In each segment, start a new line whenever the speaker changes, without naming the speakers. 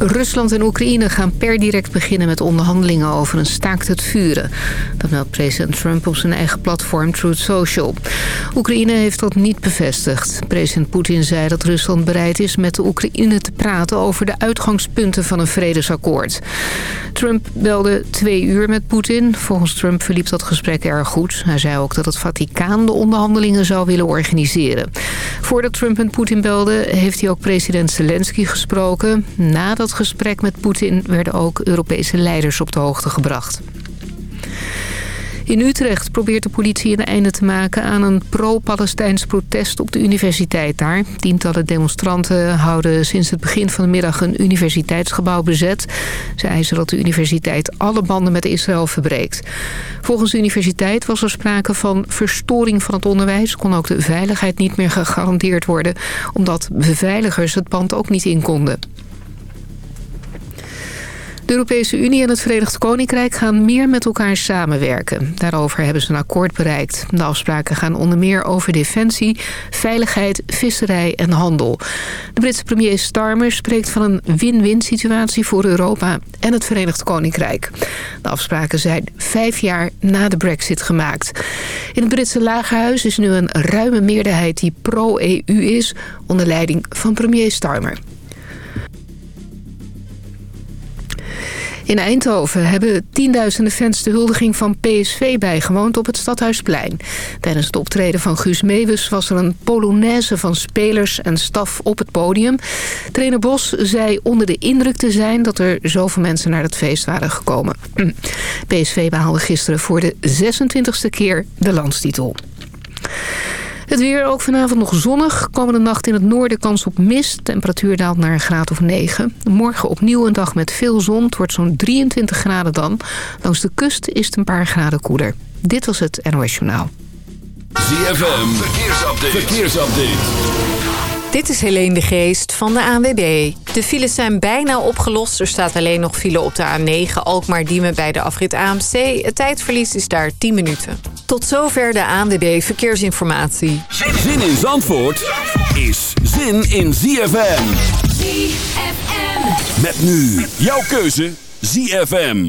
Rusland en Oekraïne gaan per direct beginnen met onderhandelingen over een staakt het vuren. Dat meldt president Trump op zijn eigen platform Truth Social. Oekraïne heeft dat niet bevestigd. President Poetin zei dat Rusland bereid is met de Oekraïne te praten over de uitgangspunten van een vredesakkoord. Trump belde twee uur met Poetin. Volgens Trump verliep dat gesprek erg goed. Hij zei ook dat het Vaticaan de onderhandelingen zou willen organiseren. Voordat Trump met Poetin belde heeft hij ook president Zelensky gesproken. Na dat gesprek met Poetin werden ook Europese leiders op de hoogte gebracht. In Utrecht probeert de politie een einde te maken aan een pro-Palestijns protest op de universiteit daar. Tientallen demonstranten houden sinds het begin van de middag een universiteitsgebouw bezet. Ze eisen dat de universiteit alle banden met Israël verbreekt. Volgens de universiteit was er sprake van verstoring van het onderwijs. Kon ook de veiligheid niet meer gegarandeerd worden, omdat beveiligers het pand ook niet in konden. De Europese Unie en het Verenigd Koninkrijk gaan meer met elkaar samenwerken. Daarover hebben ze een akkoord bereikt. De afspraken gaan onder meer over defensie, veiligheid, visserij en handel. De Britse premier Starmer spreekt van een win-win situatie voor Europa en het Verenigd Koninkrijk. De afspraken zijn vijf jaar na de brexit gemaakt. In het Britse Lagerhuis is nu een ruime meerderheid die pro-EU is... onder leiding van premier Starmer. In Eindhoven hebben tienduizenden fans de huldiging van PSV bijgewoond op het Stadhuisplein. Tijdens het optreden van Guus Meeuwis was er een polonaise van spelers en staf op het podium. Trainer Bos zei onder de indruk te zijn dat er zoveel mensen naar het feest waren gekomen. PSV behaalde gisteren voor de 26e keer de landstitel. Het weer ook vanavond nog zonnig. Komende nacht in het noorden kans op mist. Temperatuur daalt naar een graad of 9. Morgen opnieuw een dag met veel zon. Het wordt zo'n 23 graden dan. Langs de kust is het een paar graden koeler. Dit was het NOS Journaal.
ZFM, verkeersupdate.
Dit is Helene de Geest van de ANWB. De files zijn bijna opgelost. Er staat alleen nog file op de A9, Alkmaar-Diemen bij de afrit AMC. Het tijdverlies is daar 10 minuten. Tot zover de ANWB Verkeersinformatie.
Zin in Zandvoort is zin in ZFM.
ZFM.
Met nu jouw keuze ZFM.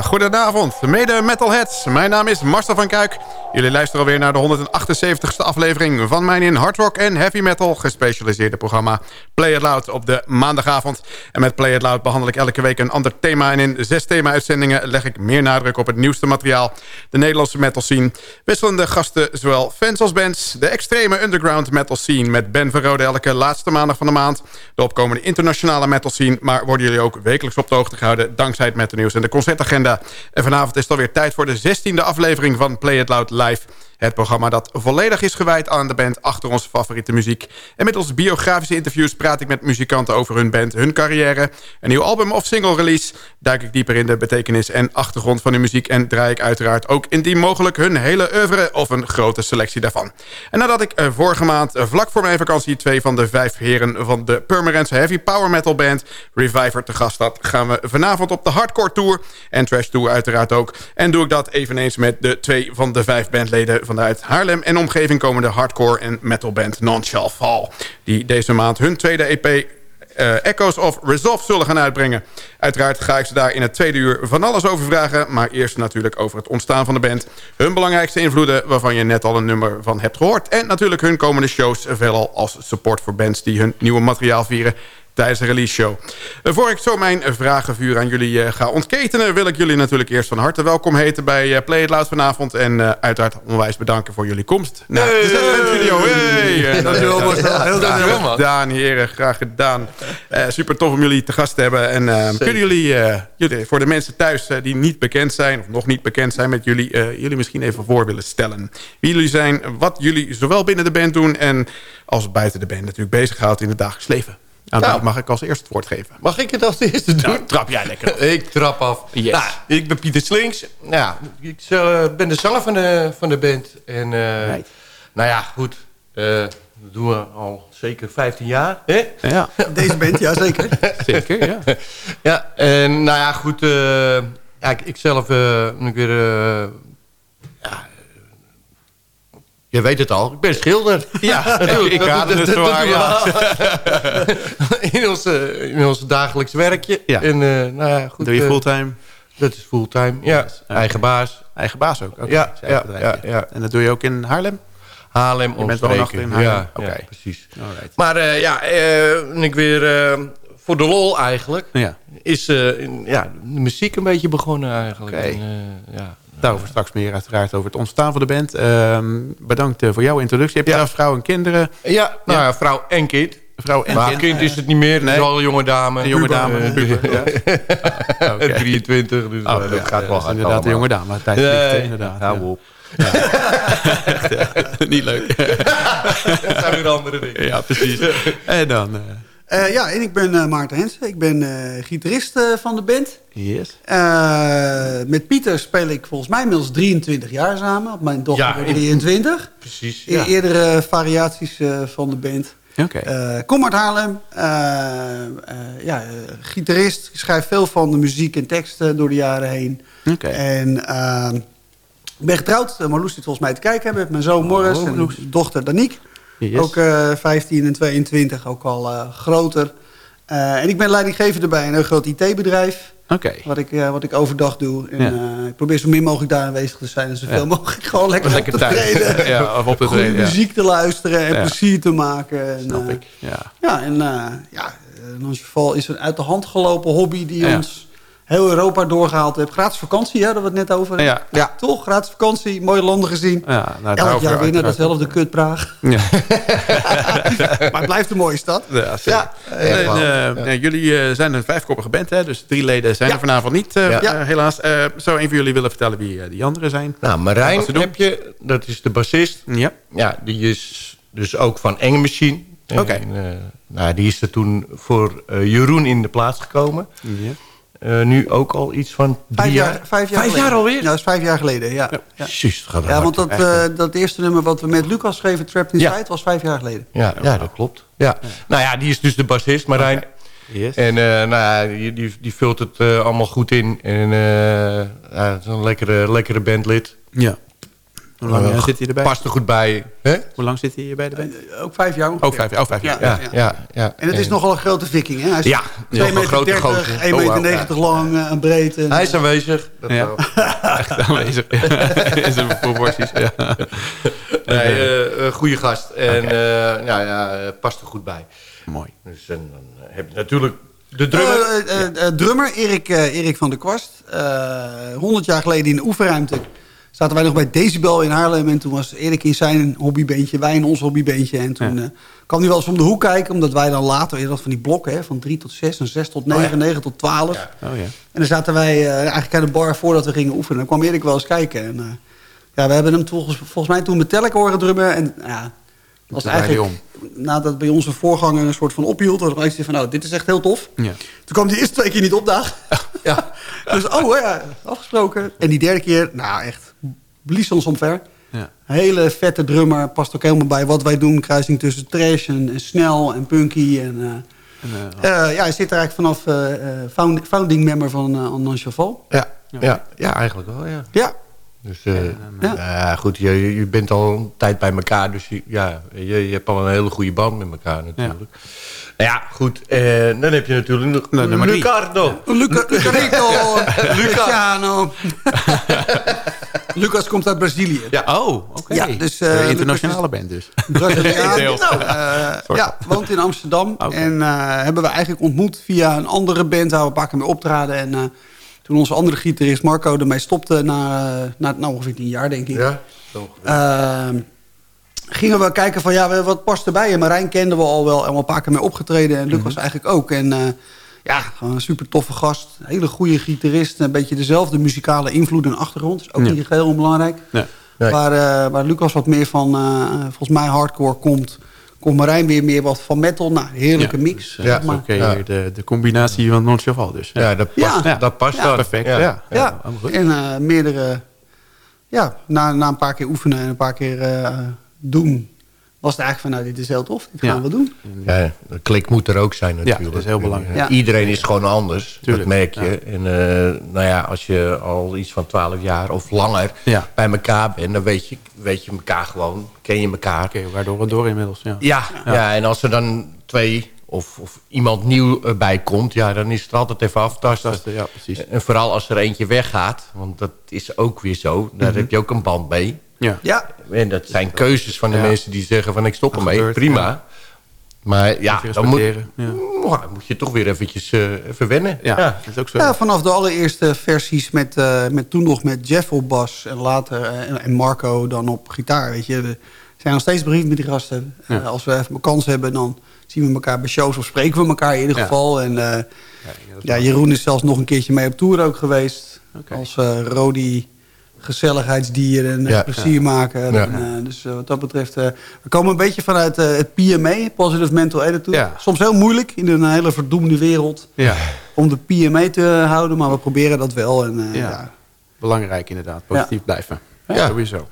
Goedenavond, mede metalheads. Mijn naam is Marcel van Kuik. Jullie luisteren alweer naar de 178ste aflevering van mijn in hard rock en heavy metal gespecialiseerde programma Play It Loud op de maandagavond. En met Play It Loud behandel ik elke week een ander thema en in zes thema-uitzendingen leg ik meer nadruk op het nieuwste materiaal, de Nederlandse metal scene. Wisselende gasten, zowel fans als bands, de extreme underground metal scene met Ben Verrode elke laatste maandag van de maand, de opkomende internationale metal scene, maar worden jullie ook wekelijks op de hoogte gehouden dankzij het metal nieuws en de concertagenda. En vanavond is het alweer tijd voor de 16e aflevering van Play It Loud Live. Het programma dat volledig is gewijd aan de band achter onze favoriete muziek. En met onze biografische interviews praat ik met muzikanten over hun band, hun carrière. Een nieuw album of single release. Duik ik dieper in de betekenis en achtergrond van hun muziek. En draai ik uiteraard ook indien mogelijk hun hele oeuvre of een grote selectie daarvan. En nadat ik eh, vorige maand eh, vlak voor mijn vakantie twee van de vijf heren van de Permanence Heavy Power Metal Band Reviver te gast had, gaan we vanavond op de Hardcore Tour. En Trash Tour uiteraard ook. En doe ik dat eveneens met de twee van de vijf bandleden vanuit Haarlem en omgeving komende hardcore en metalband Non-Shall Fall. Die deze maand hun tweede EP uh, Echoes of Resolve zullen gaan uitbrengen. Uiteraard ga ik ze daar in het tweede uur van alles over vragen... maar eerst natuurlijk over het ontstaan van de band... hun belangrijkste invloeden waarvan je net al een nummer van hebt gehoord... en natuurlijk hun komende shows veelal als support voor bands... die hun nieuwe materiaal vieren tijdens de release show. Uh, voor ik zo mijn vragenvuur aan jullie uh, ga ontketenen... wil ik jullie natuurlijk eerst van harte welkom heten bij uh, Play It Loud vanavond. En uiteraard onwijs bedanken voor jullie komst. Nou, hey, de video. Hey. Dankjewel. Heel dankjewel, man. gedaan, heren. Graag gedaan. super tof om jullie te gast te hebben. En kunnen jullie, jullie, voor de mensen thuis die niet bekend zijn... of nog niet bekend zijn met jullie... jullie misschien even voor willen stellen. Wie jullie zijn, wat jullie zowel binnen de band doen... en als buiten de band natuurlijk bezighoudt in het dagelijks leven. Nou, nou, mag ik als eerste het woord geven.
Mag ik het als eerste doen?
Nou, trap jij lekker.
ik trap af.
Yes.
Nou, ik ben Pieter Slinks. Nou, ik uh, ben de zanger van de, van de band. En uh, right. nou ja, goed. Uh, dat doen we al zeker 15 jaar. Hè?
Ja. Deze band, ja zeker.
zeker, ja.
ja, en nou ja, goed. ja, ik, ik zelf ik weer... ja, je weet het al, ik ben schilder.
Ja, natuurlijk. Ik ga het zwaar, ja.
in, onze, in ons dagelijks werkje.
Ja.
En, uh, nou ja, goed,
Doe je fulltime?
Uh, dat is fulltime, ja. Eigen baas.
Eigen baas ook? Okay.
Ja, ja, ja, ja,
En dat doe je ook in Haarlem?
Haarlem,
je bent woonachtig in Haarlem?
Ja, okay. ja precies. Alright. Maar uh, ja, uh, ik weer voor de lol eigenlijk...
Ja.
is in, ja, de muziek een beetje begonnen eigenlijk.
Okay.
En, ja,
Daarover straks meer uiteraard over het ontstaan van de band. Uh, bedankt uh, voor jouw introductie. Je hebt ja. vrouw en kinderen.
Ja, nou ja, vrouw en kind.
Vrouw en
maar
kind.
kind is het niet meer. Nee. Het is al een jonge dame.
Een jonge dame. Uh,
puber, ja. okay. 23, dus oh, dat ja, gaat wel.
Inderdaad, een jonge dame. Tijd vliegt, inderdaad.
Hou op.
Ja. niet leuk.
dat zijn weer andere dingen.
Ja, precies. En dan...
Uh, ja, en ik ben uh, Maarten Hensen. Ik ben uh, gitarist van de band.
Yes.
met Pieter speel ik volgens mij inmiddels 23 jaar samen. Mijn dochter ja, 23.
Precies. Ja.
Eerdere variaties van de band.
Oké. Okay.
kom uit Haarlem. ja, gitarist. Ik schrijf veel van de muziek en teksten door de jaren heen.
Oké. Okay.
En ik ben getrouwd. Marloes zit volgens mij te kijken. Met mijn zoon Morris oh, en dochter Danique. Yes. Ook uh, 15 en 22, ook al uh, groter. Uh, en ik ben leidinggevende bij een groot IT-bedrijf.
Okay.
Wat, ik, uh, wat ik overdag doe. En, ja. ik probeer zo min mogelijk daar aanwezig te zijn. En zoveel ja. mogelijk gewoon lekker,
lekker
op te treden.
ja, of op te
treden. muziek te luisteren en plezier te maken. En,
Snap ik, ja.
Ja, en ja, in ons geval is een uit de hand gelopen hobby die ons heel Europa doorgehaald heb. Gratis vakantie, dat we het net over hebben.
Ja.
ja. Toch? Gratis vakantie, mooie landen gezien.
Ja, nou,
Elk jaar weer naar datzelfde kut Praag.
Ja.
maar het blijft een mooie stad.
Ja, ja. En, uh, jullie uh, zijn een vijfkoppige band, hè? dus drie leden zijn er vanavond niet, uh, helaas. zou een van jullie willen vertellen wie die anderen zijn?
Nou, Marijn heb je, dat is de bassist.
Ja.
Ja, die is dus ook van Enge Machine.
Oké. Okay.
nou, die is er toen voor Jeroen in de plaats gekomen.
Ja.
Uh, nu ook al iets van
vijf jaar, vijf jaar,
vijf jaar alweer?
Ja, dat is vijf jaar geleden, ja. Ja,
ja. Just, gaat
ja want dat, uh, dat eerste nummer wat we met Lucas schreven, Trapped Inside, ja. was vijf jaar geleden.
Ja, ja dat klopt. Ja. ja. Nou ja, die is dus de bassist, Marijn. Okay.
Yes.
En uh, nou ja, die, die, die vult het allemaal goed in. En het is een lekkere, lekkere bandlid.
Ja. Hoe lang
Uh,
zit hij erbij?
Past er goed bij. Hè?
Hoe lang zit hij bij de band?
Eh, ook vijf jaar ongeveer.
Ook vijf, jaar. oh, vijf jaar.
Ja,
Ja, ja, ja.
En het is nogal een grote viking, hè? Hij is
Ja,
2
nogal
meter
grote
30,
gozer.
1
Oh,
meter
wauw,
90 lang en breed. En,
Hij is aanwezig. Dat
Ja.
wel.
Echt aanwezig. In zijn proporties. Ja.
Nee, goede gast. En eh, nou ja, past er goed bij.
Mooi.
Dus en dan heb je natuurlijk de drummer.
Eh, eh, eh, drummer Erik, eh, Erik van der Kwast. Eh 100 jaar geleden in de oefenruimte zaten wij nog bij Decibel in Haarlem. En toen was Erik in zijn hobbybeentje, wij in ons hobbybeentje. En toen
Ja.
eh, kwam hij wel eens om de hoek kijken. Omdat wij dan later, je had van die blokken, hè, van 3 tot 6 en 6 tot 9, 9 tot 12.
Oh ja.
En dan zaten wij eh, eigenlijk aan de bar voordat we gingen oefenen. Dan kwam Erik wel eens kijken. En, eh, ja, we hebben hem volgens, volgens mij toen Metallica horen drummen. En ja, was
Toen
eigenlijk nadat bij onze voorganger een soort van ophield. was hij van, nou, dit is echt heel tof.
Ja.
Toen kwam die eerste twee keer niet opdagen. ja. Dus, oh ja, afgesproken. En die derde keer, nou echt, blies ons omver.
Ja.
Hele vette drummer, past ook helemaal bij wat wij doen. Kruising tussen trash en, en snel en punky. En, eh,
En, eh,
eh, ja, hij zit er eigenlijk vanaf found- founding member van uh, Non Cheval.
Ja, ja. Ja, eigenlijk wel, ja.
Ja,
Dus eh,
Ja.
ja, goed, je, je- je bent al een tijd bij elkaar, dus je, ja, je, je hebt al een hele goede band met elkaar natuurlijk. Ja, ja goed, eh, dan heb je natuurlijk nog. Ricardo.
Luca, Lucarito, Luciano. Lucas komt uit Brazilië.
Ja.
Oh, oké.
Ja, dus, eh,
Een
Lucas
internationale band dus.
Braziliaan. Nou, eh, ja, woont in Amsterdam. En eh, hebben we eigenlijk ontmoet via een andere band waar we een paar keer mee optraden. En eh, toen onze andere gitarist Marco ermee stopte na, na nou, ongeveer tien jaar, denk ik.
Ja, zo.
Gingen we kijken van ja, we- wat past erbij. En Marijn kenden we al wel en we een paar keer mee opgetreden. En Lucas eigenlijk ook. En eh, ja, gewoon een super toffe gast. Een hele goede gitarist. Een beetje dezelfde muzikale invloed en achtergrond. Is ook
Ja.
niet heel onbelangrijk.
Nee.
Nee.
Waar, eh, waar Lucas wat meer van, eh, volgens mij hardcore komt... komt Marijn weer meer wat van metal. Nou, heerlijke
Ja,
mix.
dus,
maar.
Ja.
hier de, de combinatie van non-cheval dus.
Ja, dat past,
Ja.
Dat past
perfect. Ja,
Ja.
En meerdere... Ja, na, na een paar keer oefenen en een paar keer eh, doen... was het eigenlijk van, nou, dit is heel tof. Dit gaan
Ja.
we doen.
Ja, een klik moet er ook zijn natuurlijk.
dat is heel belangrijk.
Ja.
Iedereen is gewoon anders,
Tuurlijk,
dat merk je. En eh, nou ja, als je al iets van 12 jaar of langer
Ja.
bij elkaar bent... dan weet je, weet je elkaar gewoon, ken je elkaar.
Oké, waardoor we door inmiddels. Ja.
Ja, ja. en als er dan twee of, of iemand nieuw erbij komt... ja, dan is het altijd even aftasten.
De- ja, precies.
En vooral als er eentje weggaat, want dat is ook weer zo. Daar
Mhm.
heb je ook een band mee.
Ja.
Ja,
En dat zijn keuzes van de
Ja.
mensen die zeggen van ik stop
Dat
ermee.
gebeurt,
Prima.
ja.
Maar ja, dan moet. Nou, dan moet je toch weer eventjes eh, even wennen.
Ja,
Ja.
dat is ook zo.
ja, vanaf de allereerste versies met, eh, met toen nog met Jeff op bas... en later eh, en- Marco dan op gitaar, weet je. We zijn nog steeds bericht met die gasten.
Ja.
Als we even een kans hebben, dan zien we elkaar bij shows... of spreken we elkaar in ieder
Ja.
geval. En eh,
Ja,
Jeroen is zelfs nog een keertje mee op tour ook geweest.
Oké.
Als eh Rodi gezelligheidsdier en eh,
Ja.
plezier maken.
Ja.
En, eh, dus eh, wat dat betreft... eh, we komen een beetje vanuit eh, het PMA, Positive Mental Attitude.
Ja.
Soms heel moeilijk in een hele verdoemde wereld
Ja,
om de PMA te houden, maar we proberen dat wel. En, eh,
Ja.
ja.
belangrijk inderdaad. Positief blijven. Ja,
Ja.
sowieso.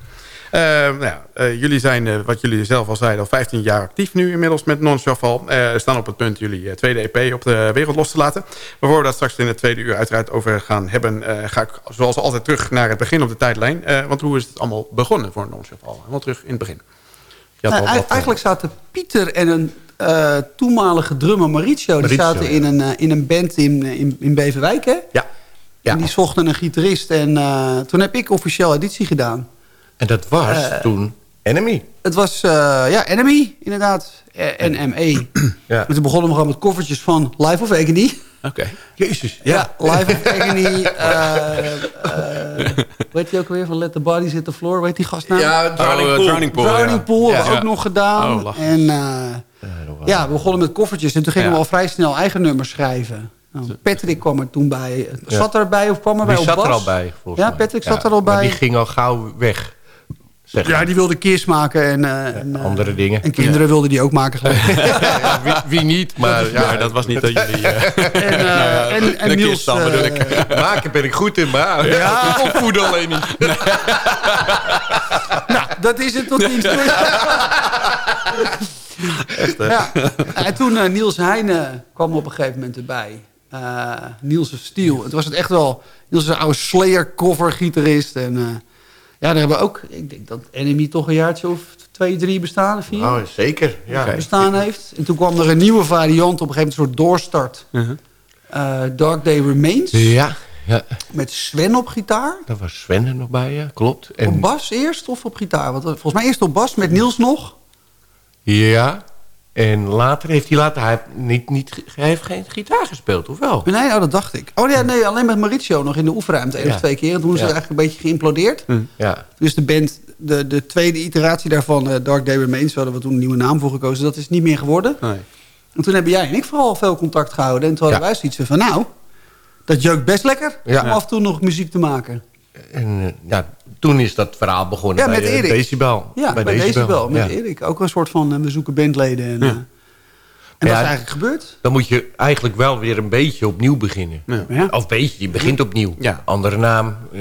Eh, nou ja, eh, jullie zijn, eh, wat jullie zelf al zeiden, al 15 jaar actief nu inmiddels met Non-Shuffle. Eh staan op het punt jullie tweede EP op de wereld los te laten. Maar voor we dat straks in het tweede uur uiteraard over gaan hebben... ga ik zoals altijd terug naar het begin op de tijdlijn. Want hoe is het allemaal begonnen voor Non-Shuffle? Helemaal terug in het begin.
Nou,
wat,
eigenlijk zaten Pieter en een eh, toenmalige drummer Mauricio... die zaten in, een, in een band in, in, in Beverwijk, hè?
Ja. ja.
En die zochten een gitarist en toen heb ik officieel auditie gedaan.
En dat was
Eh,
toen Enemy.
Het was, eh, ja, Enemy, inderdaad. NME.
Ja.
En toen begonnen we gewoon met koffertjes van Life of Agony.
Oké.
Jezus.
Ja, Life of Agony. eh weet je ook weer van Let the Bodies Hit the Floor? Weet die gast nou?
Ja, Drowning
Oh, eh,
Pool.
Drowning Pool.
Drowning. Pool hebben we
Ja.
ook nog gedaan.
Oh,
en eh, ja, we begonnen met koffertjes. En toen gingen
Ja.
we al vrij snel eigen nummers schrijven. Nou, Patrick kwam er toen bij. Zat erbij of kwam erbij op
zat er
bas?
al bij, volgens
Ja,
mij.
Patrick zat er al
Maar
bij.
die ging al gauw weg. Zeg
Ja, die wilde kiss maken. En, eh, en, eh,
andere dingen.
En kinderen wilde die ook maken. geloof ik.
Ja, wie, wie niet, maar
Ja,
ja,
dat was niet dat jullie...
en, eh, en, en
de
Niels...
kist dan bedoel ik.
eh,
maken ben ik goed in, maar ja. opvoeden alleen niet.
nou, dat is het tot dienst. ja. En toen Niels Heijnen kwam op een gegeven moment erbij. Eh, Niels of Steel. Het was het echt wel... Niels is een oude Slayer cover gitarist. En eh, daar hebben we ook... Ik denk dat Enemy toch een jaartje of twee, drie bestaan, vier?
Oh, zeker. Ja.
bestaan heeft. En toen kwam er een nieuwe variant, op een gegeven moment een soort doorstart.
Uh-huh.
Eh, Dark Day Remains.
Ja, ja,
Met Sven op gitaar.
daar was Sven er nog bij, ja, klopt. En,
Op bas eerst of op gitaar? Want, eh, volgens mij eerst op bas met Niels nog.
Ja, en later heeft hij later... Hij heeft, niet, niet, hij heeft geen gitaar gespeeld, of wel?
Nee, oh, dat dacht ik. Oh ja, nee, alleen met Mauricio nog in de oefenruimte één
Ja.
of twee keer. En toen is
Ja.
het eigenlijk een beetje geïmplodeerd.
Ja,
Dus de band, de, de tweede iteratie daarvan, eh, Dark Day Remains... hadden we toen een nieuwe naam voor gekozen. Dat is niet meer geworden.
Nee.
En toen hebben jij en ik vooral veel contact gehouden. En toen hadden wij zoiets van, nou... Dat jeukt best lekker
Ja.
om af en toe nog muziek te maken.
en eh, ja, toen is dat verhaal begonnen
Ja,
bij
met
de
Erik.
Decibel.
Ja, bij, deze wel. Met
ja.
Erik. Ook een soort van, eh, we zoeken bandleden. En, eh, en dat
Ja.
is eigenlijk gebeurd.
Dan moet je eigenlijk wel weer een beetje opnieuw beginnen.
Ja.
Ja.
Of beetje, je begint opnieuw.
Ja.
Andere naam. eh,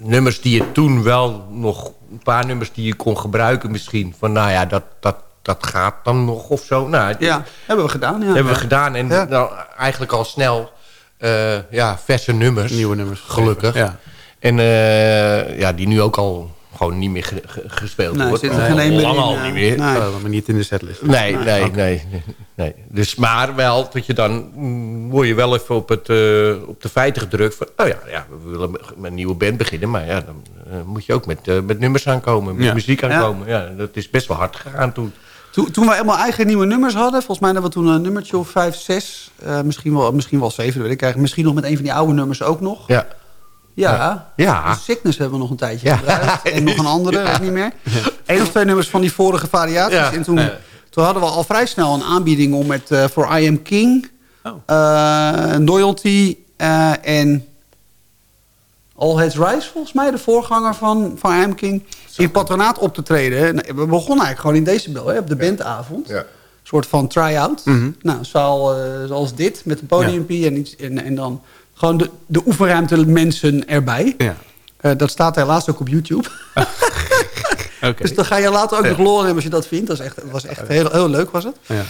nummers die je toen wel nog... Een paar nummers die je kon gebruiken misschien. Van nou ja, dat, dat, dat gaat dan nog of zo. Nou,
Ja, hebben we gedaan. Ja.
hebben we gedaan. En
Ja.
nou, eigenlijk al snel eh, ja, verse nummers.
Nieuwe nummers.
Gelukkig.
Ja.
En eh, ja, die nu ook al gewoon niet meer ge- ge- gespeeld
Nee,
wordt.
zit er
Al
geen
lang al
eh,
niet meer.
nee.
Oh, maar niet in de setlist.
Nee, nee, nee, nee, nee. Dus maar wel dat je dan mm, word je wel even op, het, eh, op de feiten gedrukt van, oh ja, ja, we willen met een nieuwe band beginnen, maar ja, dan moet je ook met, met nummers aankomen, met
Ja.
muziek aankomen. Ja. dat is best wel hard gegaan toen.
Toen, toen we helemaal eigen nieuwe nummers hadden, volgens mij hadden we toen een nummertje of vijf, zes, eh, misschien, wel, misschien wel zeven, weet ik eigenlijk. Misschien nog met een van die oude nummers ook nog.
Ja,
Ja,
Ja.
Sickness hebben we nog een tijdje
Ja.
gebruikt. En nog een andere, ik niet meer. Eén of twee nummers van die vorige variaties.
Ja.
En toen,
Ja.
toen hadden we al vrij snel een aanbieding om met eh, For I Am King,
Oh.
eh, Loyalty eh, en All Heads Rise, volgens mij, de voorganger van, van I Am King, in het patronaat op te treden. We begonnen eigenlijk gewoon in Decibel, hè, op de bandavond.
Ja.
Een soort van try-out.
Mhm.
Nou, zaal eh, zoals dit, met een podiumpie en, iets, en, en dan gewoon de, de oefenruimte mensen erbij.
Ja.
Eh, dat staat helaas ook op YouTube.
Oké.
Dus dan ga je later ook nog lol hebben als je dat vindt. Dat, is echt, dat was echt heel, heel leuk, was het.
Ja.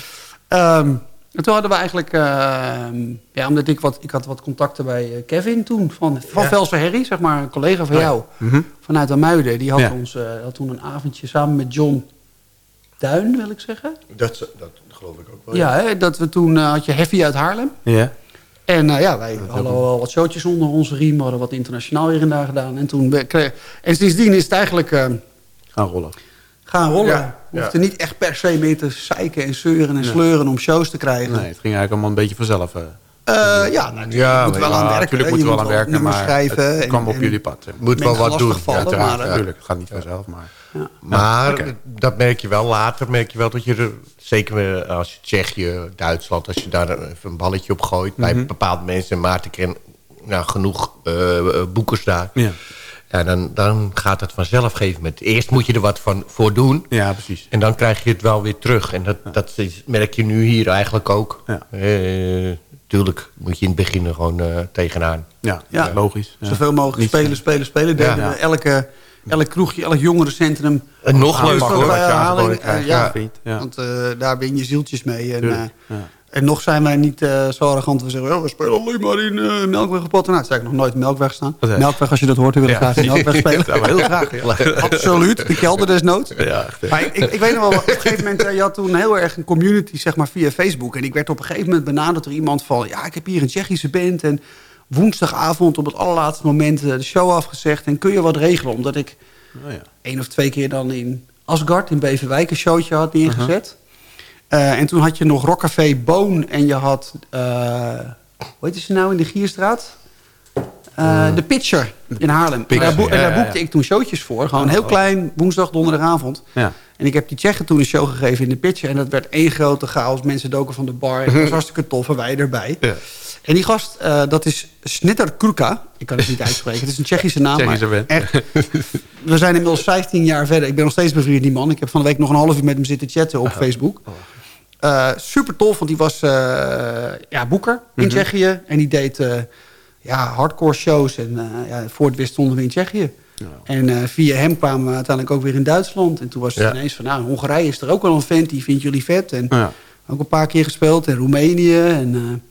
Ehm, en toen hadden we eigenlijk... ehm, ja, omdat ik wat... Ik had wat contacten bij eh, Kevin toen. Van, van
Ja.
Herrie, zeg maar. Een collega van jou.
Mhm.
Vanuit Amuiden. Die had,
Ja.
ons, eh, had toen een avondje samen met John Duin, wil ik zeggen.
Dat, dat geloof ik ook wel.
Ja, hè, dat we toen... had je Heavy uit Haarlem.
Ja.
En eh, ja, wij hadden wel wat showtjes onder onze riem. We hadden wat internationaal hier en daar gedaan. En, toen en sindsdien is het eigenlijk eh,
Gaan rollen.
gaan rollen.
Ja,
Je hoeft
ja.
er niet echt per se mee te zeiken en zeuren en sleuren om shows te krijgen.
Nee, het ging eigenlijk allemaal een beetje vanzelf. eh.
Eh, ja, nou,
Ja,
je moet wel aan
ja,
werken.
Natuurlijk moet
Je
wel aan werken, maar
schrijven.
het kwam
en-
op jullie pad.
Moet wel wat doen. Ja,
Uiteraard,
maar,
natuurlijk. Het gaat niet vanzelf, maar...
Maar
Oké.
dat merk je wel later. Merk je wel dat je er, zeker als je Tsjechië, Duitsland, als je daar even een balletje op gooit
Mhm.
bij bepaalde mensen. Maarten ken nou, genoeg eh, eh, boekers daar.
Ja.
Ja, dan, dan gaat het vanzelf op een gegeven moment. Eerst moet je er wat van voor doen.
ja, precies.
En dan krijg je het wel weer terug. En dat, dat is- merk je nu hier eigenlijk ook.
Ja.
Eh, tuurlijk moet je in het begin er gewoon eh, tegenaan.
Ja,
Ja.
logisch. Ja.
Zoveel mogelijk spelen, spelen, spelen. Deden
Ja.
elke, elk kroegje, elk jongerencentrum.
En nog leuker hoor.
wat je
herhaling,
aangeboden
eh,
krijgt.
ja.
Ja.
Want eh, daar win je zieltjes mee. En, eh, en nog zijn wij niet eh, zo arrogant. We zeggen, oh, we spelen alleen maar in eh Melkweg op patronaat. Zeg ik nog nooit Melkweg staan. Melkweg, als je dat hoort, wil ik
Ja.
graag in Melkweg spelen.
Ja, heel graag. Ja.
Absoluut, de kelder desnoods.
Ja.
Maar ik, ik weet nog wel, op een gegeven moment, eh, je had toen heel erg een community, zeg maar, via Facebook. En ik werd op een gegeven moment benaderd door iemand van, ja, ik heb hier een Tsjechische band en woensdagavond op het allerlaatste moment eh, de show afgezegd. En kun je wat regelen? Omdat ik
Oh, ja.
één of twee keer dan in Asgard, in Beverwijk, een showtje had neergezet. Eh, en toen had je nog Rockcafé Boon en je had, eh hoe heet ze nou in de Gierstraat? De Pitcher in Haarlem.
Pitcher,
en daar,
ja,
daar boekte ik toen showtjes voor. Gewoon heel klein, woensdag, donderdagavond.
Ja.
En ik heb die Tsjechen toen een show gegeven in de Pitcher. En dat werd één grote chaos. Mensen doken van de bar. En dat was hartstikke tof. En wij erbij.
Ja.
En die gast, eh, dat is Snitter Kurka. Ik kan het niet uitspreken. Het is een Tsjechische naam.
Tsjechische
maar echt, we zijn inmiddels 15 jaar verder. Ik ben nog steeds bevriend die man. Ik heb van de week nog een half uur met hem zitten chatten op Facebook. Eh, super tof, want die was eh, ja, boeker in Tsjechië. En die deed ja, hardcore shows. En ja, voor het wist stonden we in Tsjechië. En eh, via hem kwamen we uiteindelijk ook weer in Duitsland. En toen was het
Ja.
ineens van, nou, in Hongarije is er ook wel een vent. Die vindt jullie vet. En
Ja.
ook een paar keer gespeeld. En Roemenië. En,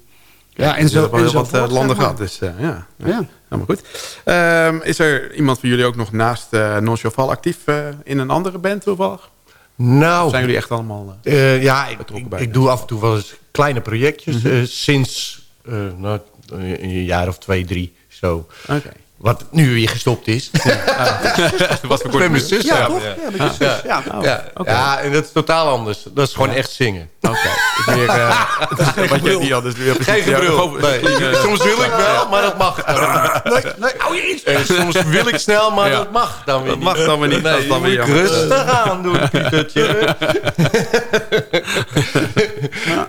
ja, en zo,
hebt wel
en
heel wat eh,
voort,
landen
zeg maar.
gehad. Dus, eh, ja.
Ja.
helemaal goed. Ehm, is er iemand van jullie ook nog naast uh, Non actief uh, in een andere band toevallig?
Nou,
of zijn jullie echt allemaal
uh, Ja, ik, ik, ik, doe af en toe wel eens kleine projectjes. Mm -hmm. sinds nou, een jaar of twee, drie zo.
Okay.
Wat nu weer gestopt is.
Ja. was voor
met
mijn
zus. Ja, toch? Ja, met je zus. Ja.
Ja. Ja. Okay. ja, en dat is totaal anders. Dat is gewoon echt zingen.
Oké. Okay. Meer, uh, wat je niet anders weer
Geen gebrul. Nee. Nee. Soms wil ik wel, maar dat mag.
nee, nee, hou je iets.
En soms wil ik snel, maar dat mag dan weer
dat
niet.
mag dan weer niet.
Nee,
dat is dan
weer
jammer.
rustig aan doen, Pietertje.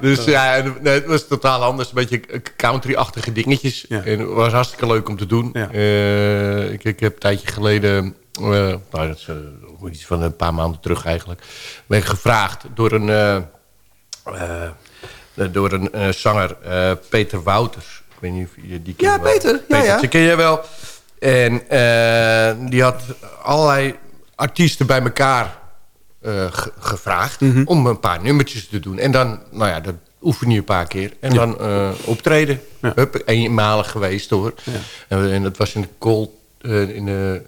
Dus ja, nee, het was totaal anders. Een beetje country-achtige dingetjes. En het was hartstikke leuk om te doen. Uh, ik, ik heb een tijdje geleden, uh, nou, dat is uh, iets van een paar maanden terug eigenlijk, ben ik gevraagd door een, door een zanger, Peter Wouters. Ik weet niet of je die kent.
Ja, Peter.
Ja,
ja.
Die ken je wel. En die had allerlei artiesten bij elkaar ge gevraagd mm -hmm. om een paar nummertjes te doen. En dan, nou ja, dat oefen je een paar keer. En ja. dan uh, optreden. Ja. Hup, eenmalig geweest hoor.
Ja.
En, en, dat was in de, col, uh, in de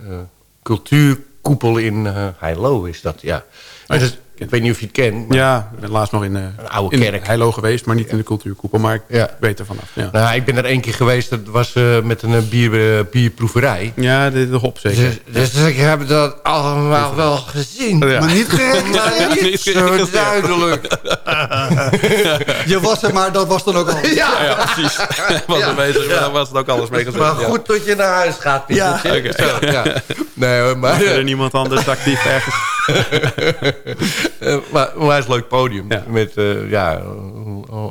cultuurkoepel in Heilo is dat, ja. En dus, ik weet niet of je het kent.
Ja, ik ben laatst nog in
een oude
in
kerk.
Heilo geweest, maar niet in de cultuurkoepel. Maar ik
ja.
weet er vanaf. Ja.
Nou, ik ben er één keer geweest. Dat was uh, met een bier, bierproeverij.
Ja, de, de hop zeker.
Dus, dus ik heb dat allemaal wel gezien.
Ja. Maar niet gerecht.
niet zo duidelijk.
Je was er, maar dat was dan ook al.
Ja,
ja precies. was er bezig, maar dan was het ook alles meegezet.
Maar goed tot je naar huis gaat,
Ja.
Okay.
Zo, ja. Nee, hoor, maar...
Er niemand anders actief ergens.
Uh, maar, maar een leuk podium. Ja. Met, uh, ja, uh,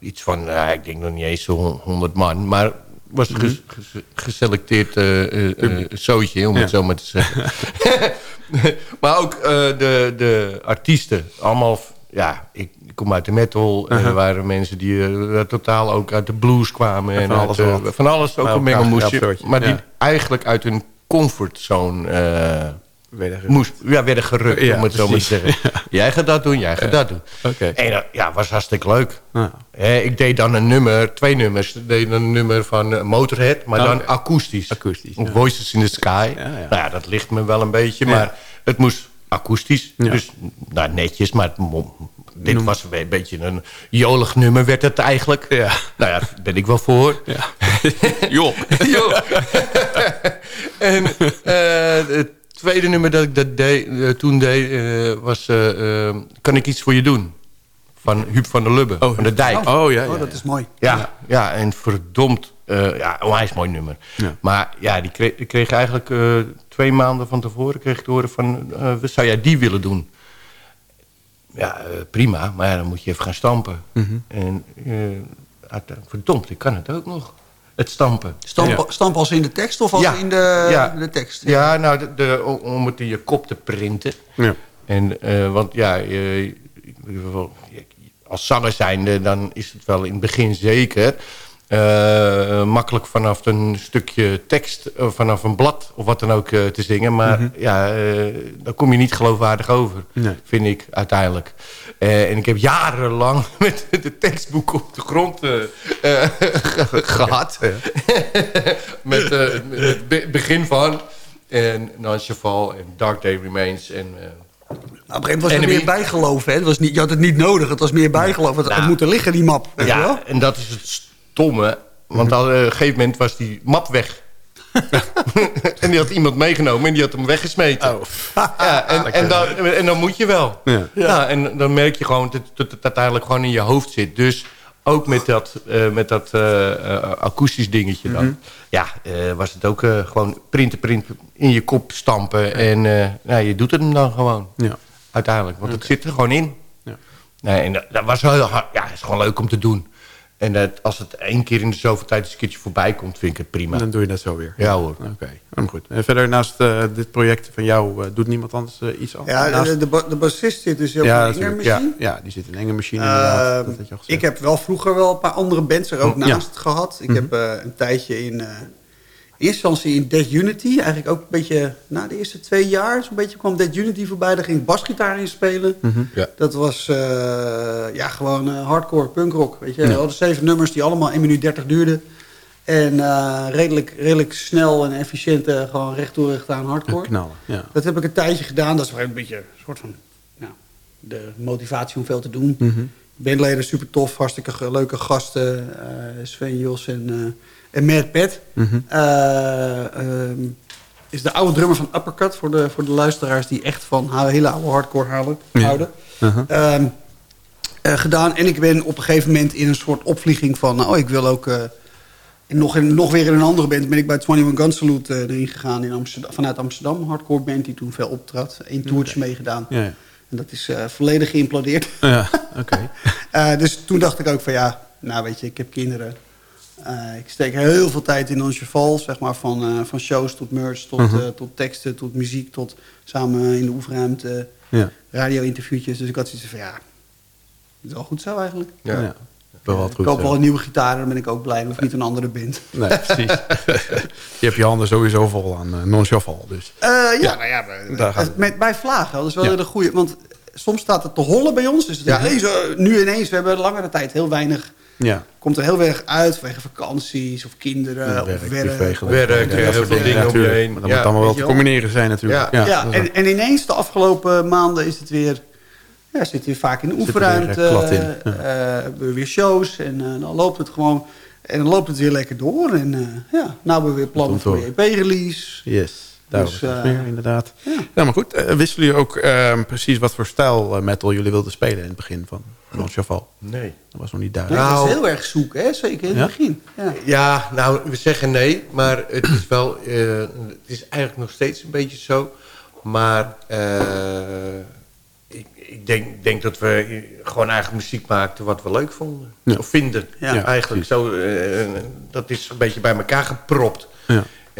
iets van, uh, ik denk nog niet eens zo'n 100 man. Maar was een ges, ges, geselecteerd zootje, om het zo maar te zeggen. maar ook de, de artiesten. Allemaal, ja, ik, ik kom uit de metal. -huh. Er waren mensen die totaal ook uit de blues kwamen. En,
en van,
uit,
alles
van alles, ook een mengelmoesje. Maar die eigenlijk uit hun comfortzone
werden
moest, ja, werden gerukt,
ja,
om het zo maar te zeggen. Ja. Jij gaat dat doen, jij gaat dat doen.
Okay.
En dat ja, was hartstikke leuk. Ik deed dan een nummer, twee nummers. Ik deed een nummer van uh, Motorhead, maar
oh,
dan akoestisch.
Akoestisch.
Voices in the Sky. Nou ja, dat ligt me wel een beetje, maar het moest akoestisch. Dus nou, netjes, maar dit Noem. was een beetje een jolig nummer werd het eigenlijk.
Ja.
Nou ja, daar ben ik wel voor.
Ja. Joh.
Joh. en uh, tweede nummer dat ik dat deed, uh, toen deed uh, was uh, Kan ik iets voor je doen? Van Huub van der Lubbe,
oh,
van de Dijk.
Oh, oh ja, ja,
oh, dat is mooi.
Ja, ja. ja en verdomd, ja, onwijs mooi nummer.
Ja.
Maar ja, die kreeg, die kreeg eigenlijk twee maanden van tevoren kreeg ik te horen van... zou jij die willen doen? Ja, prima, maar ja, dan moet je even gaan stampen.
Mm -hmm.
En verdomd, ik kan het ook nog. Het stampen.
Stamp, ja. stamp als in de tekst of als
ja.
in de,
ja.
de tekst?
Ja, nou, de, de, om het in je kop te printen.
Ja.
En, uh, want ja, je, als zanger zijnde, dan is het wel in het begin zeker... Uh, makkelijk vanaf een stukje tekst, uh, vanaf een blad of wat dan ook uh, te zingen. Maar mm -hmm. ja, dan kom je niet geloofwaardig over,
nee.
vind ik uiteindelijk. en ik heb jarenlang met de tekstboeken op de grond gehad. met het begin van en Cheval en Dark Day Remains en...
Nou, op een gegeven moment was er meer bijgeloof. Hè? Het was niet, je had het niet nodig, het was meer bijgeloof. Het,
nou,
het moet er liggen, die map. Weet
ja,
je wel?
en dat is het Want op een gegeven moment was die map weg. en die had iemand meegenomen en die had hem weggesmeten.
Oh.
Ja, en, en, dan, en dan moet je wel.
Ja.
Ja, en dan merk je gewoon dat, dat het uiteindelijk gewoon in je hoofd zit. Dus ook met dat, uh, met dat uh, uh, akoestisch dingetje dan.
Mhm.
Ja, was het ook gewoon printen, printen, in je kop stampen. En nou, je doet het hem dan gewoon.
Ja.
Uiteindelijk, want het zit er gewoon in.
Ja.
Nee, en dat, dat was wel, ja, is gewoon leuk om te doen. En dat, als het één keer in de zoveel tijd eens een keertje voorbij komt, vind ik het prima.
Dan doe je dat zo weer.
Ja hoor.
Oké, okay. goed. En verder naast uh, dit project van jou, uh, doet niemand anders uh, iets anders?
Ja,
naast...
de, de, de bassist zit dus heel
ja,
in een machine.
Ja, ja, die zit in een enge machine inderdaad. Dat had je al
ik heb wel vroeger wel een paar andere bands er ook
oh,
naast
ja.
gehad. Ik
mm
-hmm. heb een tijdje in... In eerste instantie in Dead Unity. Eigenlijk ook een beetje na de eerste twee jaar. Zo'n beetje kwam Dead Unity voorbij. Daar ging ik basgitaar in spelen.
Mm -hmm.
ja.
Dat was uh, ja, gewoon uh, hardcore punkrock. Weet je? Ja. Al de zeven nummers die allemaal 1 minuut 30 duurden. En eh, redelijk, redelijk snel en efficiënt uh, gewoon recht toe recht aan hardcore.
knallen, ja.
Dat heb ik een tijdje gedaan. Dat is wel een beetje een soort van nou, de motivatie om veel te doen.
Mm -hmm.
Bandleden super tof, hartstikke leuke gasten. Uh, Sven Jos en, en Matt Pet.
Mm -hmm.
um, is de oude drummer van Uppercut voor de, voor de luisteraars die echt van hele oude hardcore houden.
Ja. Uh
-huh. um, gedaan. En ik ben op een gegeven moment in een soort opvlieging van... oh, ik wil ook... En nog, in, nog weer in een andere band ben ik bij 21 Gun Salute uh, erin gegaan in Amsterdam, vanuit Amsterdam. Hardcore band die toen veel optrad. Eén toertje okay. meegedaan.
Ja, ja.
En dat is uh, volledig geïmplodeerd.
Ja, oké.
Okay. uh, dus toen dacht ik ook van ja, nou weet je, ik heb kinderen. Ik steek heel veel tijd in ons cheval. Zeg maar van, van shows tot merch, tot,
Mhm.
-huh. tot teksten, tot muziek, tot samen in de oefenruimte.
Ja.
Radio-interviewtjes. Dus ik had zoiets van ja, het is wel goed zo eigenlijk.
Ja. ja. Wel wat
ik koop wel een nieuwe gitaar, dan ben ik ook blij. Of niet een andere band.
Nee, precies. je hebt je handen sowieso vol aan uh, non-shuffle. Dus.
Uh, ja,
Ja,
nou ja,
daar gaat het.
met, bij vlagen. Dat is wel
Ja.
een goede. Want soms staat het te hollen bij ons. Dus het
Ja.
ineens, nu ineens, we hebben langere tijd heel weinig.
Ja.
Komt er heel weinig uit vanwege vakanties of kinderen
Ja,
of
werk,
werk.
Werk,
Ja,
heel veel dingen je.
Maar dat
Ja,
moet allemaal wel te
je
combineren zijn natuurlijk.
Ja.
En, en ineens de afgelopen maanden is het weer... Ja, zit weer vaak in de
Zit er
oefenruimte.
weer, eh, klad in.
eh, eh, hebben we weer shows. En eh, dan loopt het gewoon... En dan loopt het weer lekker door. En eh, ja, nou hebben we weer plannen voor de EP-release.
Yes, daarover
Dus,
dus,
eh,
meer inderdaad.
ja.
Ja. maar goed. eh, wisten jullie ook eh, precies wat voor stijl eh, metal jullie wilden spelen in het begin van Non Cheval?
Nee.
Dat was nog niet duidelijk.
dat is
Nou.
heel erg zoeken, hè? zeker in het begin. Ja.
Ja, nou, we zeggen nee, maar het is wel... eh, het is eigenlijk nog steeds een beetje zo. Maar eh, ik, ik denk, denk dat we gewoon eigen muziek maakten wat we leuk vonden.
Ja.
Of vinden.
Ja,
eigenlijk zo. eh, dat is een beetje bij elkaar gepropt.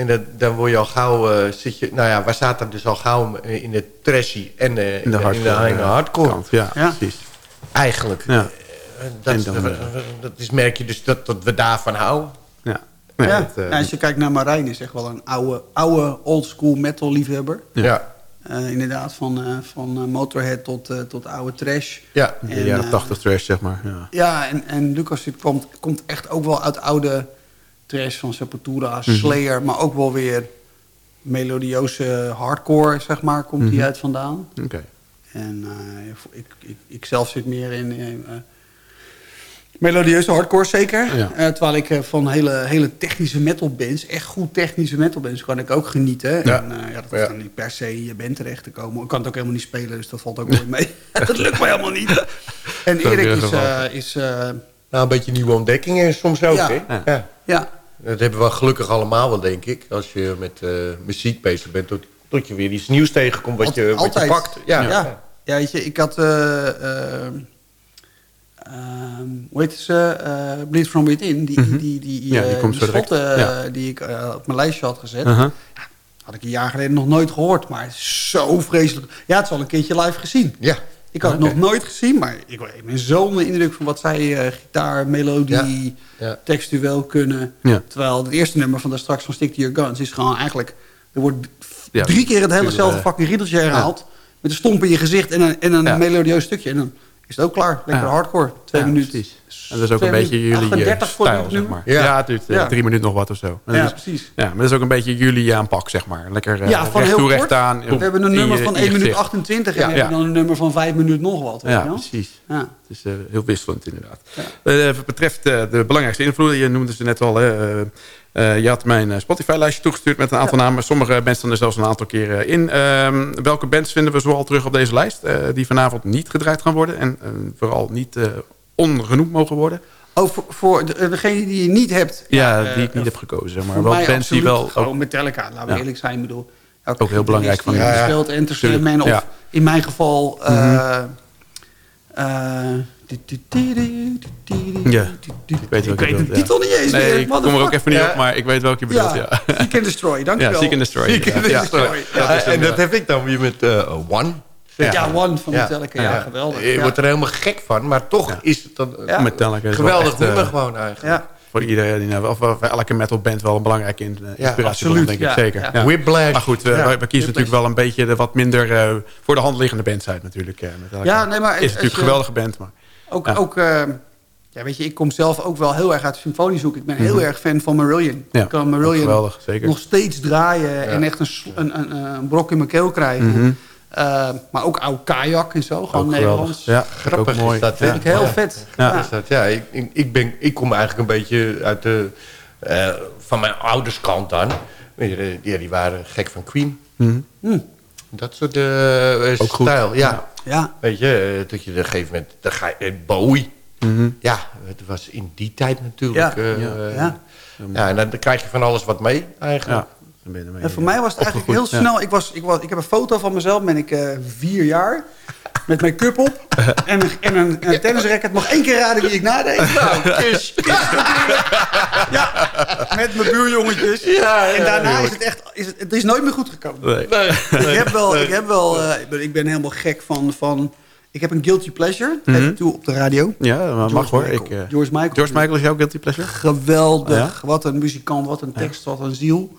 En dat, dan word je al gauw... eh, zit je, nou ja, waar staat dan dus al gauw eh, in de trashy en eh, in,
In de
de, in de,
hardcore,
in de
eh,
hardcore.
kant. Ja,
Ja.
precies.
Eigenlijk.
Ja.
Eh, Dat,
dan,
dat,
eh,
dat is, merk je dus dat, dat we daarvan houden.
Ja. Nee,
Ja.
dat, eh,
Ja, als je kijkt naar Marijn, is echt wel een oude, oude oldschool metal liefhebber.
Ja.
Ja.
Eh, inderdaad, van, eh, van eh, Motorhead tot, eh, tot oude trash.
Ja.
de
En,
jaren
eh,
80 trash, zeg maar. Ja.
Ja, en, en Lucas die komt, komt echt ook wel uit oude trash van Sepultura,
Mhm.
Slayer, maar ook wel weer melodieuze hardcore, zeg maar, komt die
Mhm.
uit vandaan.
Oké.
En eh, ik, ik, ik zelf zit meer in eh, eh, melodieuze hardcore zeker.
Ja.
Eh, terwijl ik van hele, hele technische metalbands, echt goed technische metalbands, kan ik ook genieten.
Ja.
En eh, ja, dat
Ja.
dan niet per se in je band terecht te komen. Ik kan het ook helemaal niet spelen, dus dat valt ook nooit mee. dat lukt mij helemaal niet. En
is
Erik is, eh, is eh,
Nou, een beetje nieuwe ontdekkingen soms ook,
Ja.
hè?
Ja.
Dat hebben we gelukkig allemaal wel, denk ik. Als je met eh, muziek bezig bent, tot, tot je weer iets nieuws tegenkomt wat je, wat je pakt. Ja.
Ja. Ja, weet je, ik had... eh, eh, ehm, hoe heet ze? eh Bleed From Within. Die,
Mhm.
die, die,
Ja, die
eh,
komt zo direct.
schotten,
Ja.
eh, die ik op mijn lijstje had gezet.
Uh-huh.
Had ik een jaar geleden nog nooit gehoord. Maar zo vreselijk. Ja, het is al een keertje live gezien.
Ja.
Ik had het nog nooit gezien, maar ik, ik ben zo onder de indruk van wat zij eh, gitaar, melodie,
Ja.
textueel kunnen.
Ja.
Terwijl het eerste nummer van daar straks van Stick to Your Guns is gewoon eigenlijk... Er wordt drie keer het hele
puur,
zelfde
eh,
fucking riedeltje herhaald. Met een stomp in je gezicht en een, en een melodieus stukje. En dan is het ook klaar. Lekker
Ja.
hardcore. Twee
Ja,
minuten.
precies. En dat is ook een beetje jullie eh,
38 voor
stijl, zeg maar.
Ja.
Ja, het duurt eh,
Ja.
drie minuten nog wat of zo.
Ja,
dus-
precies.
Ja, maar dat is ook een beetje jullie aanpak, zeg maar. Lekker eh,
Ja, van
recht
heel
toe,
kort.
recht aan.
We hebben een nummer van
in je
1 minuut
gezicht.
28 en
Ja.
we hebben dan een nummer van 5 minuten nog wat. weet
Ja, precies.
Ja.
Het is eh, heel wisselend inderdaad. Wat betreft de belangrijkste invloeden, je noemde ze net al. Eh, je had mijn eh, Spotify-lijstje toegestuurd met een aantal namen. Sommige bands staan er zelfs een aantal keren in. Ehm, welke bands vinden we zoal terug op deze lijst? eh, die vanavond niet gedraaid gaan worden. En vooral niet ongenoemd mogen worden.
Oh, voor, voor de- degene die je niet hebt.
Ja,
eh,
die ik niet heb gekozen. Maar. Wel bands die wel...
Gewoon
ook-
Metallica, laten we
Ja.
eerlijk zijn. Ik bedoel,
Ook heel belangrijk van
Ja, ja.
speelt Enter
Tuurlijk,
Sandman. Of
ja.
in mijn geval... die-
Ja, ik weet
Ik weet de titel niet eens meer.
Nee, ik kom er ook even niet
Ja.
op, maar ik weet welke je bedoelt. Ja,
Ja, Seek and Destroy, dankjewel.
Ja, Seek and Destroy.
Seek and
Ja.
Destroy.
Ja,
Ja, en dat heb ik dan weer met eh, One.
Ja, One van. Metallica, ja,
Ja.
geweldig.
Je
ja.
wordt er helemaal gek van, maar toch
Ja.
is het dan
Ja.
Metallica
geweldig
echt, eh,
nummer gewoon eigenlijk.
Ja.
Voor iedereen, die nou- of, of voor elke metalband wel een belangrijke in, eh, inspiratiebron,
absoluut,
denk ik
ja,
zeker.
ja.
Ja.
Whiplash.
Maar goed, we,
Ja.
we kiezen natuurlijk wel een beetje de wat minder eh, voor de hand liggende bands uit natuurlijk. eh, Metallica.
Ja, nee, maar
is natuurlijk een geweldige band, maar
Ook,
Ja.
ook eh, ja, weet je, ik kom zelf ook wel heel erg uit de symfoniezoek. Ik ben heel
Mhm.
erg fan van Marillion.
Ja,
ik kan Marillion
geweldig, zeker.
nog steeds draaien en echt een, een, een, een brok in mijn keel krijgen.
Mhm.
Eh, maar ook oude kajak en zo, gewoon
Ook
Nederlands.
geweldig. Ja,
Grappig
ook mooi.
is dat,
Vind
ja.
ik heel
Ja.
vet.
Ja.
Ja.
Ja, ik, ik, ben, ik kom eigenlijk een beetje uit de... eh, van mijn ouders kant dan. Weet je, die, die waren gek van Queen.
Mhm.
Dat soort stijl, ja.
Ja.
Weet je, eh, dat je op een gegeven moment... Dan ga je, eh, Bowie.
Mhm.
Ja, het was in die tijd natuurlijk.
Ja,
eh,
ja, ja.
ja, en dan, krijg je van alles wat mee eigenlijk.
Ja.
En voor mij was het eigenlijk heel snel. Ik, was, ik, was, ik heb een foto van mezelf, ben ik eh, vier jaar. Met mijn cup op. En, een- en een, een tennisracket. Mag één keer raden wie ik nadeed? Nou, natuurlijk. Ja, met mijn buurjongetjes. en daarna is het echt... Is het, het is nooit meer goed gekomen.
Nee.
Ik heb wel... Ik, heb wel eh, ik, ben, ik ben helemaal gek van... van ik heb een guilty pleasure. Geef ik toe op de radio.
Ja, maar mag hoor.
Michael.
Ik, eh,
George Michael.
George Michael is jouw guilty pleasure?
Geweldig.
Ja?
Wat een muzikant, wat een tekst, wat een ziel.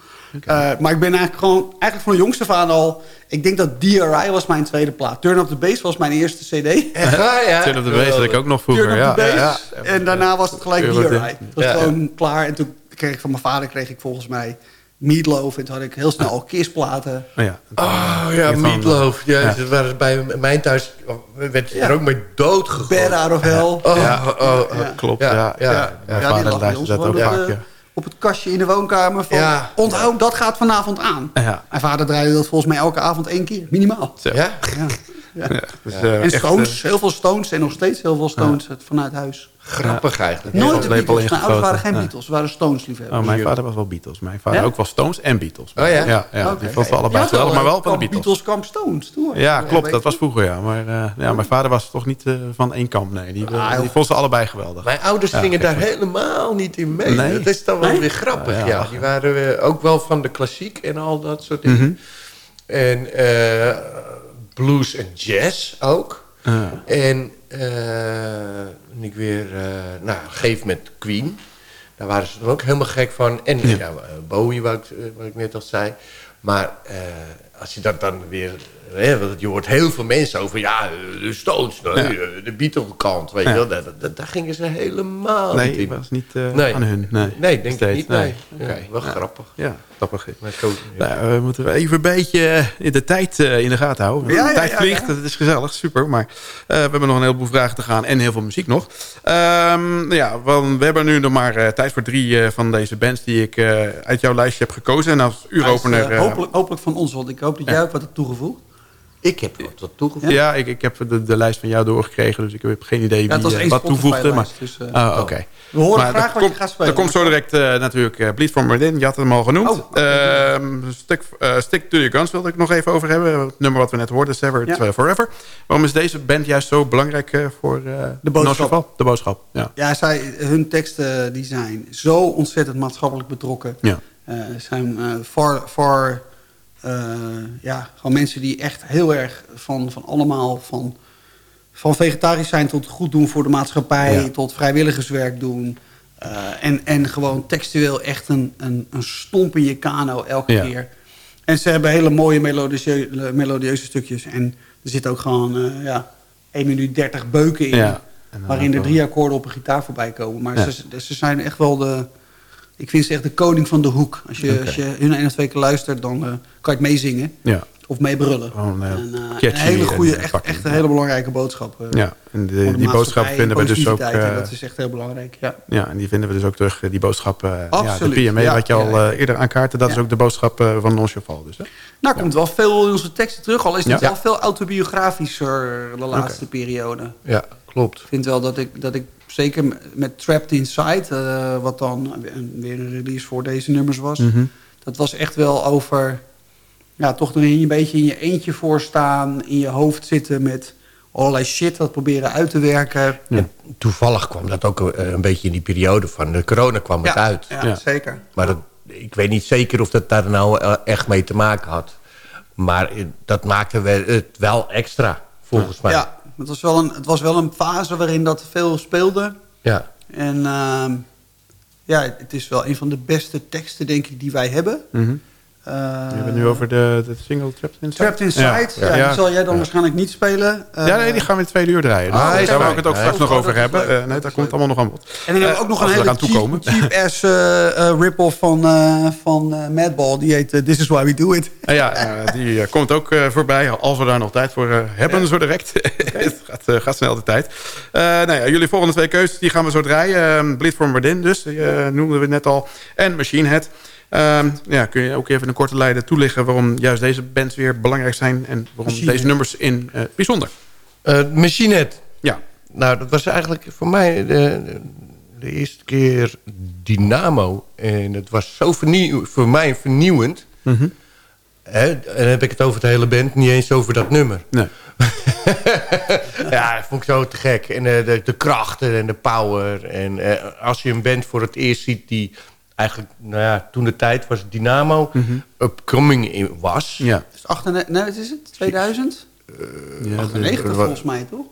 Eh, maar ik ben eigenlijk gewoon, eigenlijk van de jongste van al... Ik denk dat DRI was mijn tweede plaat. Turn Up The Bass was mijn eerste cd.
Echt waar, ja?
Turn of the Bass had ik ook nog vroeger.
Turn Up
Ja,
The Bass.
ja, ja.
En daarna was het gelijk DRI. Het was
Ja,
gewoon klaar. En toen kreeg ik van mijn vader kreeg ik volgens mij Meatloaf. En toen had ik heel snel al Kiss-platen.
Oh, ja.
Oh ja, Meatloaf. Ja,
Ja.
Dat waren bij mijn thuis werd je
Ja.
er ook mee doodgegooid.
Bad Out of Hell.
Oh,
Ja.
oh, oh.
Ja.
Klopt,
Ja,
ja.
ja.
Mijn
die
vader luistert dat ook vaak,
de-. Op het kastje in de woonkamer van...
Ja.
Onthoud, dat gaat vanavond aan.
Ja.
Mijn vader draaide dat volgens mij elke avond één keer. Minimaal.
Ja?
Ja. Ja.
Ja, dus, eh,
En Stones, heel veel Stones en nog steeds heel veel Stones het vanuit huis.
Grappig eigenlijk.
Nooit de Beatles. Mijn ouders waren geen. Beatles, ze waren Stones
eh,
liefhebbers.
oh, mijn vader was wel Beatles. Mijn vader
Ja?
ook wel Stones en Beatles.
Oh ja?
Ja, die vond ze allebei geweldig, maar wel van de Beatles.
Beatles kamp Stones, toen.
Ja, klopt. Dat was vroeger, ja. Maar eh, ja, mijn vader was toch niet eh, van één kamp. Nee, die,
Ah,
die vond ze allebei geweldig.
Mijn ouders gingen daar helemaal niet in mee.
Nee?
Dat is dan wel
Nee?
weer grappig.
Ja.
Die waren eh, ook wel van de klassiek en al dat soort dingen.
Mhm.
En eh, blues en jazz ook.
Ja.
En eh, en ik weer, eh nou, geef met Queen. Daar waren ze dan ook helemaal gek van. En ja. Bowie, wat ik, eh, wat ik net al zei. Maar eh, als je dat dan weer... Hè, want je hoort heel veel mensen over... Ja, de Stones, nee, eh, de Beatle-kant. Weet
Ja.
je wel. Daar, daar, daar gingen ze helemaal
Nee,
niet in.
was niet eh,
Nee.
aan hun. Nee,
Nee, denk ik niet. Nee. Wel
Ja.
grappig.
Ja, grappig.
Maar zo.
Nou, we moeten even een beetje eh, de tijd in de gaten houden.
Ja,
de
ja,
tijd vliegt,
ja.
het is gezellig, super. Maar eh, we hebben nog een heleboel vragen te gaan en heel veel muziek nog. Ehm, ja, want we hebben nu nog maar tijd voor drie eh, van deze bands... die ik uit jouw lijstje heb gekozen. En als uuropener...
Hopelijk, hopelijk van ons, want ik hoop dat jij ook wat hebt toegevoegd.
Ik heb wat wat toegevoegd.
ja, ik, ik heb de, de lijst van jou doorgekregen, dus ik heb geen idee
Ja,
wie eh, wat toevoegde. Maar,
dus, eh,
Ah, oké.
We horen
Maar
graag wat je gaat spelen.
Er komt zo direct eh, natuurlijk eh, Bleed from Berlin. Je had hem al genoemd.
Oh, oké.
Ehm, stick, eh, stick to Your Guns wilde ik nog even over hebben. Het nummer wat we net hoorden, Severed
Ja.
eh, Forever. Waarom is deze band juist zo belangrijk eh, voor eh
De boodschap.
De boodschap, ja.
Ja, zij, hun teksten die zijn zo ontzettend maatschappelijk betrokken.
ja.
Eh, zijn eh far, far ja, gewoon mensen die echt heel erg van, van allemaal van, van vegetarisch zijn tot goed doen voor de maatschappij,
Ja.
tot vrijwilligerswerk doen. Eh, en, en gewoon textueel echt een, een, een stomp in je kano elke
Ja.
keer. En ze hebben hele mooie melodieuze, melodieuze stukjes. En er zit ook gewoon eh, ja, 1 minuut 30 beuken in.
Ja.
Waarin er drie akkoorden op een gitaar voorbij komen. Maar
Ja.
ze, ze zijn echt wel de... Ik vind ze echt de koning van de hoek. Als je, als je hun één of twee keer luistert, dan eh, kan je het meezingen.
Ja.
Of meebrullen.
Eh,
en, eh, een hele goede,
eh,
echt,
pakkie.
echt een hele belangrijke boodschap.
ja, en de-
voor de
die boodschap vinden we dus ook...
dat is echt heel belangrijk, ja.
ja, en die vinden we dus ook terug, die boodschap. eh ja, de
Absoluut,
PMA,
ja,
wat je al eerder aankaartte, dat is ook de boodschap van Non Cheval. Dus, hè?
Nou, komt wel veel in onze teksten terug. Al is het wel veel autobiografischer de laatste periode.
Ja, klopt.
Ik vind wel dat ik, dat ik zeker met Trapped Inside... eh, wat dan weer een release voor deze nummers was...
Mhm.
dat was echt wel over... ja, toch een beetje in je eentje voor staan... in je hoofd zitten met allerlei shit... dat proberen uit te werken.
Ja.
Toevallig kwam dat ook eh, een beetje in die periode van de corona kwam het uit.
Ja,
Ja.
zeker.
Maar dat, ik weet niet zeker of dat daar nou eh, echt mee te maken had. Maar dat maakte we- het wel extra, volgens mij.
Ja, het was, wel een, het was wel een fase waarin dat veel speelde.
Ja.
En ehm, ja, het is wel een van de beste teksten, denk ik, die wij hebben.
Mhm.
Uh,
je hebt het nu over de, de single Trapped Inside?
Trapped Inside, ja. ja, die zal jij dan waarscheinlijk niet spelen.
Uh, ja, nee, die gaan we in twee uur draaien. Ah, daar gaan we het ook straks nog over hebben. Uh, nee, daar komt allemaal nog aan bod.
En dan hebben we ook nog een hele cheap, cheap ass rip-off van, van Madball. Die heet This Is Why We Do It.
ja, die komt ook voorbij. Als we daar nog tijd voor hebben, zo direct. het gaat, gaat, snel de tijd. nou ja, jullie volgende twee keuzes, die gaan we zo draaien. Bleed from Within dus, die noemden we net al. En Machine Head. Uh, ja, kun je ook even een korte lijden toelichten... waarom juist deze bands weer belangrijk zijn... en waarom deze nummers in uh, bijzonder?
Uh.
Ja.
Nou, dat was eigenlijk voor mij de, de eerste keer Dynamo. En het was zo vernieuw, voor mij vernieuwend. Mm -hmm. Hè, en dan heb ik het over de hele band, niet eens over dat nummer.
Nee.
ja, dat vond ik zo te gek. En de, de, de krachten en de power. En uh, als je een band voor het eerst ziet die eigenlijk, nou ja, toen de tijd was Dynamo mm -hmm. upcoming was.
Ja. Dus 98, nee, wat is het? 2000? Uh, ja, 98 volgens mij, toch?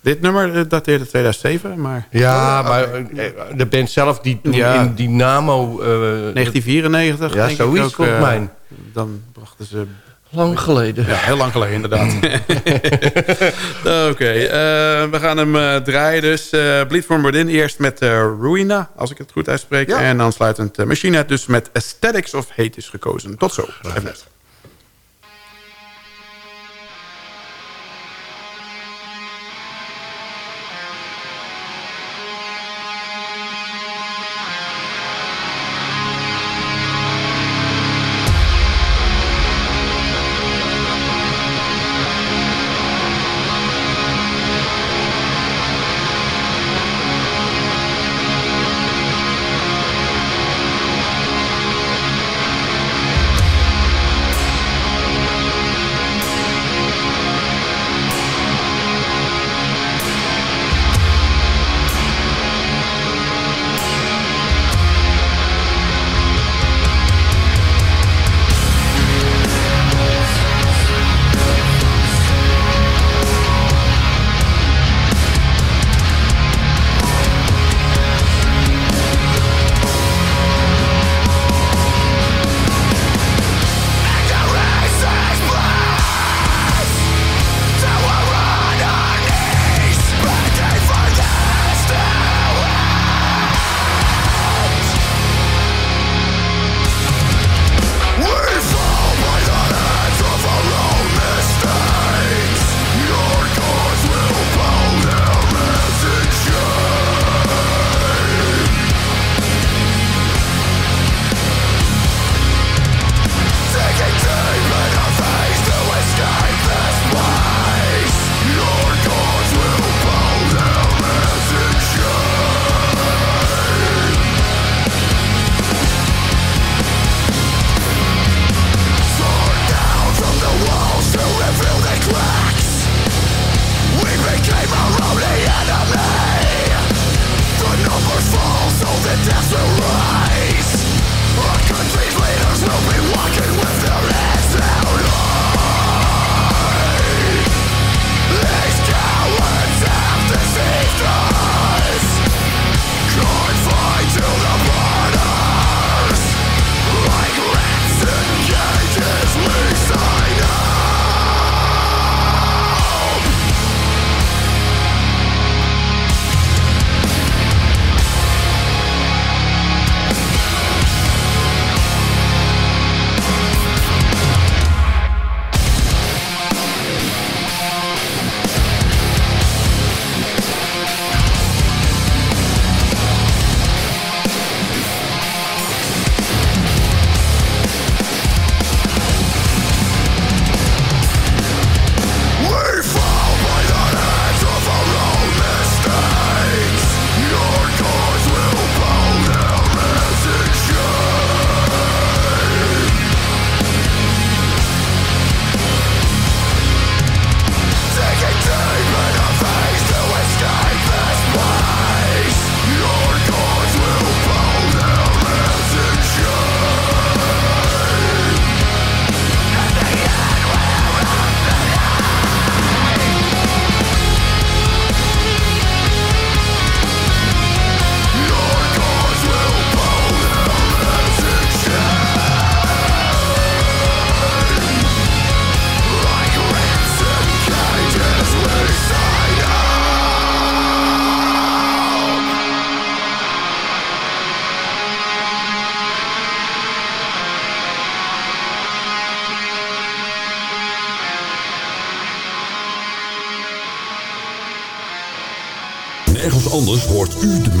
Dit nummer dateert 2007, maar...
Ja, oh, maar okay. de band zelf die toen ja. in Dynamo... Uh,
1994,
ja, denk zoiets ik ook, volgens mij.
Dan brachten ze
Lang geleden.
Ja, heel lang geleden inderdaad. Oké, okay, uh, we gaan hem uh, draaien dus. Uh, Bleed from Within eerst met Ruina, als ik het goed uitspreek. Ja. En aansluitend Machine dus met Aesthetics of Hate is gekozen. Tot zo. Even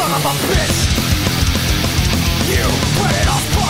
son of a bitch.
You played off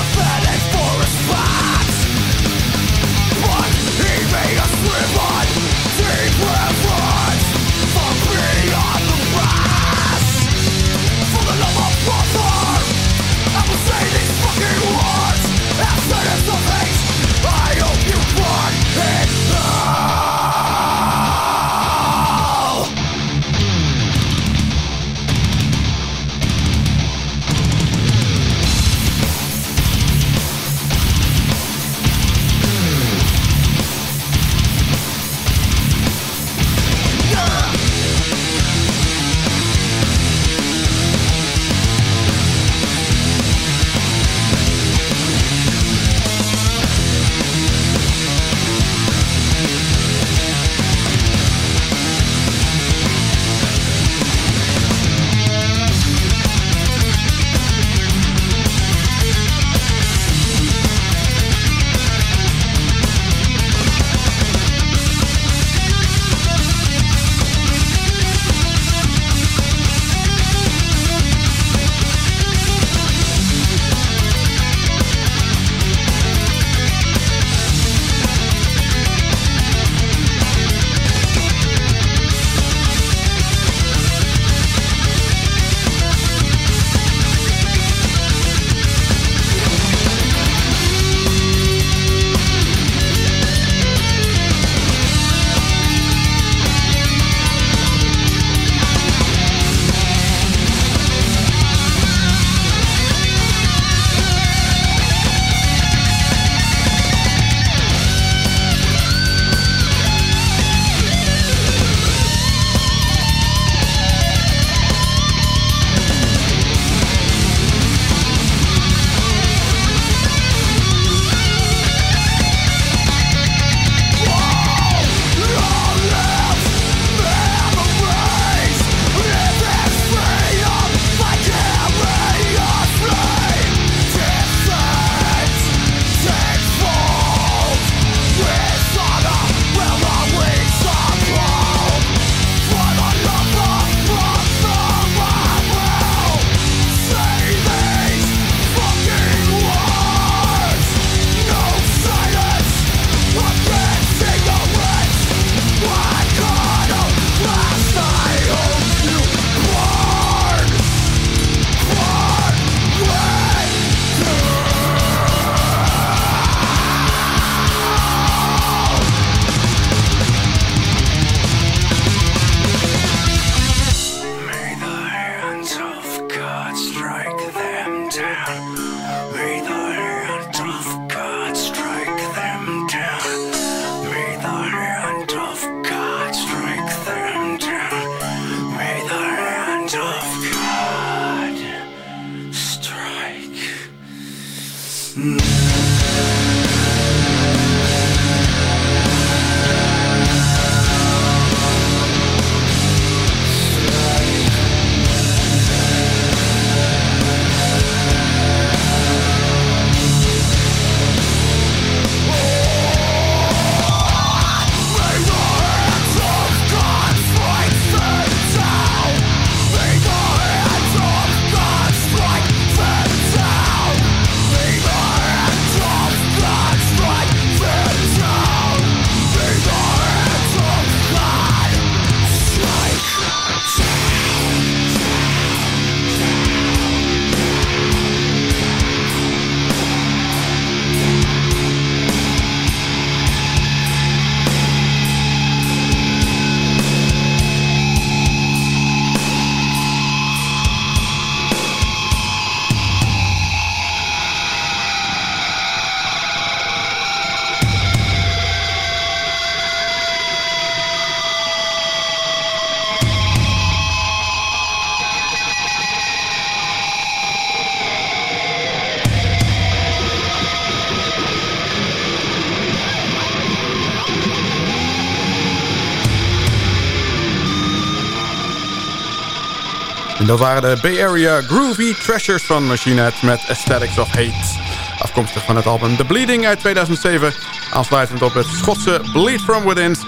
dat waren de Bay Area Groovy Treasures van Machine Head met Aesthetics of Hate. Afkomstig van het album The Bleeding uit 2007. Aansluitend op het Schotse Bleed From Within's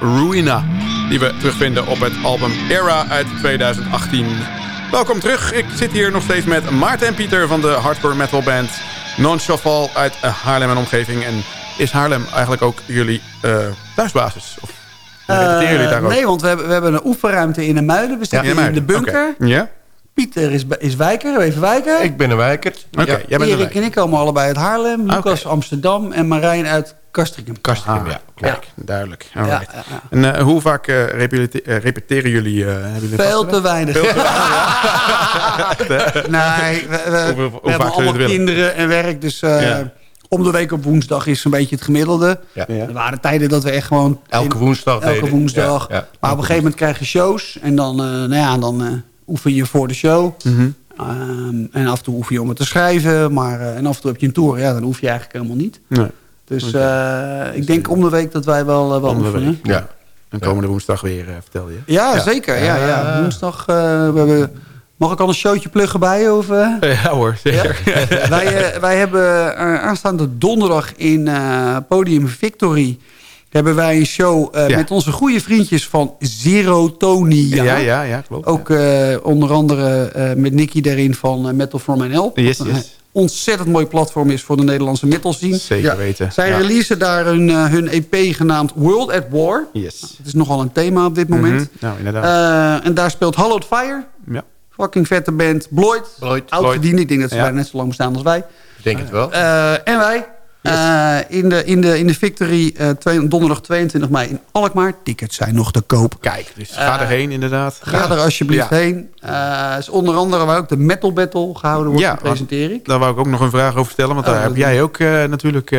Ruina. Die we terugvinden op het album Era uit 2018. Welkom terug. Ik zit hier nog steeds met Maarten en Pieter van de hardcore metal band Non-Shuffle uit Haarlem en omgeving. En is Haarlem eigenlijk ook jullie uh, thuisbasis?
Uh, jullie daar ook? Nee, want we hebben, we hebben een oefenruimte in de Muiden. We zitten in, de bunker.
Ja.
Pieter is, is wijker, even wijker.
Ik ben een wijker.
Oké, ja. Erik en ik komen allebei uit Haarlem. Lucas Amsterdam en Marijn uit Castricum.
Castricum, ja. Kijk, duidelijk. Ja, En uh, hoe vaak uh, repeteren jullie? Uh,
jullie Veel te weinig. Veel te weinig. nee, we, we, hoe, hoe we hebben allemaal kinderen en werk. Dus om de week op woensdag is een beetje het gemiddelde. Er waren tijden dat we echt gewoon...
Elke woensdag
Elke woensdag. Maar op een gegeven moment krijg je shows. En dan, nou ja, dan oefen je voor de show. Mhm. Ehm, en af en toe oefen je om het te schrijven. Maar, en af en toe heb je een tour. Ja, dan hoef je eigenlijk helemaal niet. Nee. Dus uh, ik denk om de week dat wij wel, uh, wel oefenen.
Ja. En komende woensdag weer, uh, vertel je.
Ja, zeker. Ja, ja. Woensdag, we hebben... Mag ik al een showtje pluggen bij? Of,
Ja hoor, zeker.
wij, wij hebben aanstaande donderdag in Podium Victory... hebben wij een show met onze goede vriendjes van Zerotonia.
Ja, ja, ja, klopt.
Ook onder andere met Nicky daarin van Metal for NL.
Yes, yes
ontzettend mooi platform is voor de Nederlandse metal scene.
Zeker weten.
Zij releasen daar hun, uh, hun EP genaamd World at War.
Yes.
Het is nogal een thema op dit moment. Mm
Nou, inderdaad.
Uh, en daar speelt Hallowed Fire.
Ja.
Fucking vette band. Bloyd.
Bloyd.
Oud verdiend. Ik denk dat ze ja. net zo lang bestaan als wij.
Ik denk het wel.
Uh, en wij. Uh, in, de, in, de, in de Victory uh, twee, donderdag 22 mei in Alkmaar. Tickets zijn nog te koop.
Kijk, dus ga erheen inderdaad.
Ga er alsjeblieft ja. heen. Is onder andere waar ook de Metal Battle gehouden wordt, ja, presenteer ik.
Daar wou ik ook nog een vraag over stellen. Want daar heb jij ook natuurlijk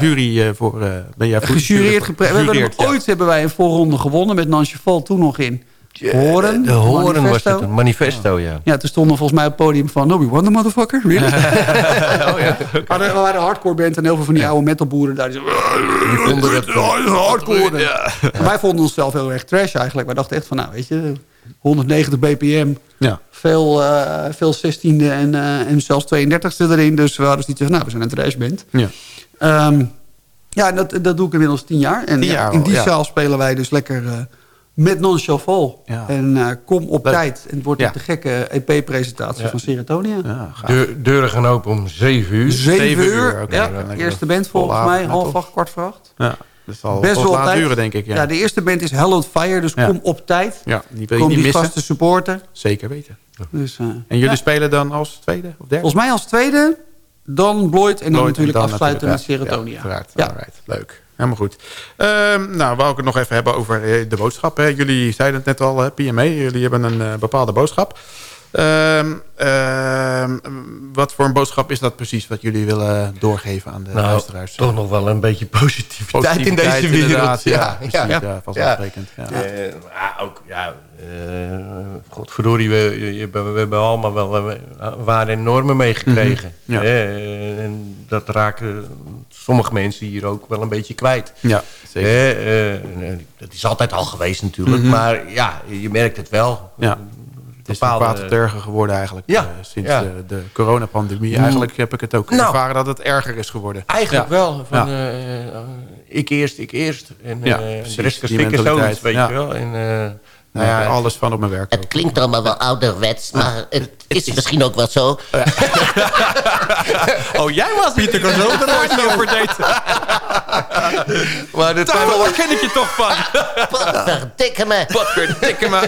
jury voor. ben jij
Gejureerd. We hebben ooit hebben wij een voorronde gewonnen met Nancy Val toen nog in. Horen.
De Horen was het, een manifesto, ja.
Ja, toen stonden volgens mij op het podium van... No, we won the motherfucker, really? oh, ja. Maar we waren een hardcore band en heel veel van die oude metalboeren daar... Die, vonden het hardcore. Ja. Wij vonden onszelf heel erg trash eigenlijk. Wij dachten echt van, nou weet je... 190 bpm,
ja.
veel, uh, veel 16e en, uh, en zelfs 32e erin. Dus we hadden zoiets van, nou, we zijn een trashband.
Ja.
Um, ja, dat, dat doe ik inmiddels tien jaar. En ja, in die zaal spelen wij dus lekker... Uh, met non-shuffle. Ja. En uh, kom op tijd. En het wordt ja. de gekke EP-presentatie van Serotonia.
Ja, de, deuren gaan open om 7 uur.
7 uur, okay, ja. Eerste band volgens mij, half acht, kwart voor acht.
Ja. Dat zal best wel duren, denk ik. Ja.
ja, de eerste band is Hell Fire, dus kom op tijd.
Ja, die wil je kom niet die
gasten supporten.
Zeker weten. Dus, uh, en jullie spelen dan als tweede of derde?
Volgens mij als tweede, dan Bloyd en dan natuurlijk afsluiten met Serotonia.
Ja, Leuk. Helemaal goed. Uh, nou, wou ik het nog even hebben over eh, de boodschap. Hè. Jullie zeiden het net al, hè, PMA. Jullie hebben een uh, bepaalde boodschap. Uh, wat voor een boodschap is dat precies wat jullie willen doorgeven aan de nou, luisteraars?
Toch nog wel een beetje positiviteit, in deze wereld.
Ja, ja, ja, ja, vanzelfsprekend. Ja.
Ja. ook, ja, uh, godverdorie, we, we, we, hebben allemaal wel waarde en normen meegekregen. Mm -hmm. en dat raken sommige mensen hier ook wel een beetje kwijt.
Ja,
zeker. dat is altijd al geweest natuurlijk, mm -hmm. maar ja, je merkt het wel.
Ja. Het is bepaalde... een kwaad erger geworden eigenlijk. Ja. Uh, sinds ja. de, de coronapandemie. Mm. Eigenlijk heb ik het ook nou, ervaren dat het erger is geworden.
Eigenlijk ja. wel. Van, uh, ik eerst, ik eerst. En ja, de rest kan stikken zo, weet je wel. En,
nou ja, alles van op mijn werk.
Het klinkt allemaal wel ouderwets, maar het is misschien ook wel zo.
oh, jij was niet de consultant waar je over deed. maar dit Daar ken ik je toch van?
Potverdikke me.
Potverdikke me.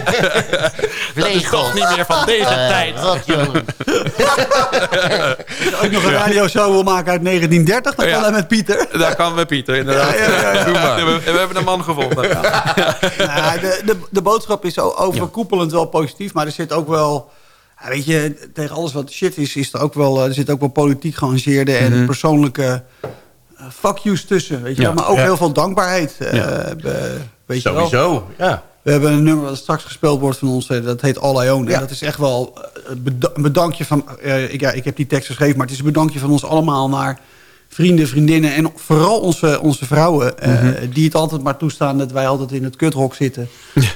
Dat is toch niet meer van deze uh, tijd.
Rot, jongen.
Als ik nog een radioshow wil maken uit 1930, dan kan dat met Pieter.
Daar kan met Pieter, inderdaad. Ja, ja, ja, Doe maar. We, we, hebben een man gevonden.
Nou, de, de, de boodschap is overkoepelend wel positief, maar er zit ook wel... weet je, tegen alles wat shit is, is er ook wel, er zit ook wel politiek gearrangeerde en mhm. persoonlijke uh, fuck yous tussen. Weet je ja. Maar ook heel veel dankbaarheid. Uh, weet je
Sowieso,
wel.
ja.
We hebben een nummer dat straks gespeeld wordt van ons. Dat heet All I Own. En dat is echt wel een bedankje van... ik, ja, ik heb die tekst geschreven, maar het is een bedankje van ons allemaal naar vrienden, vriendinnen en vooral onze, onze vrouwen... Mm die het altijd maar toestaan dat wij altijd in het kuthok zitten.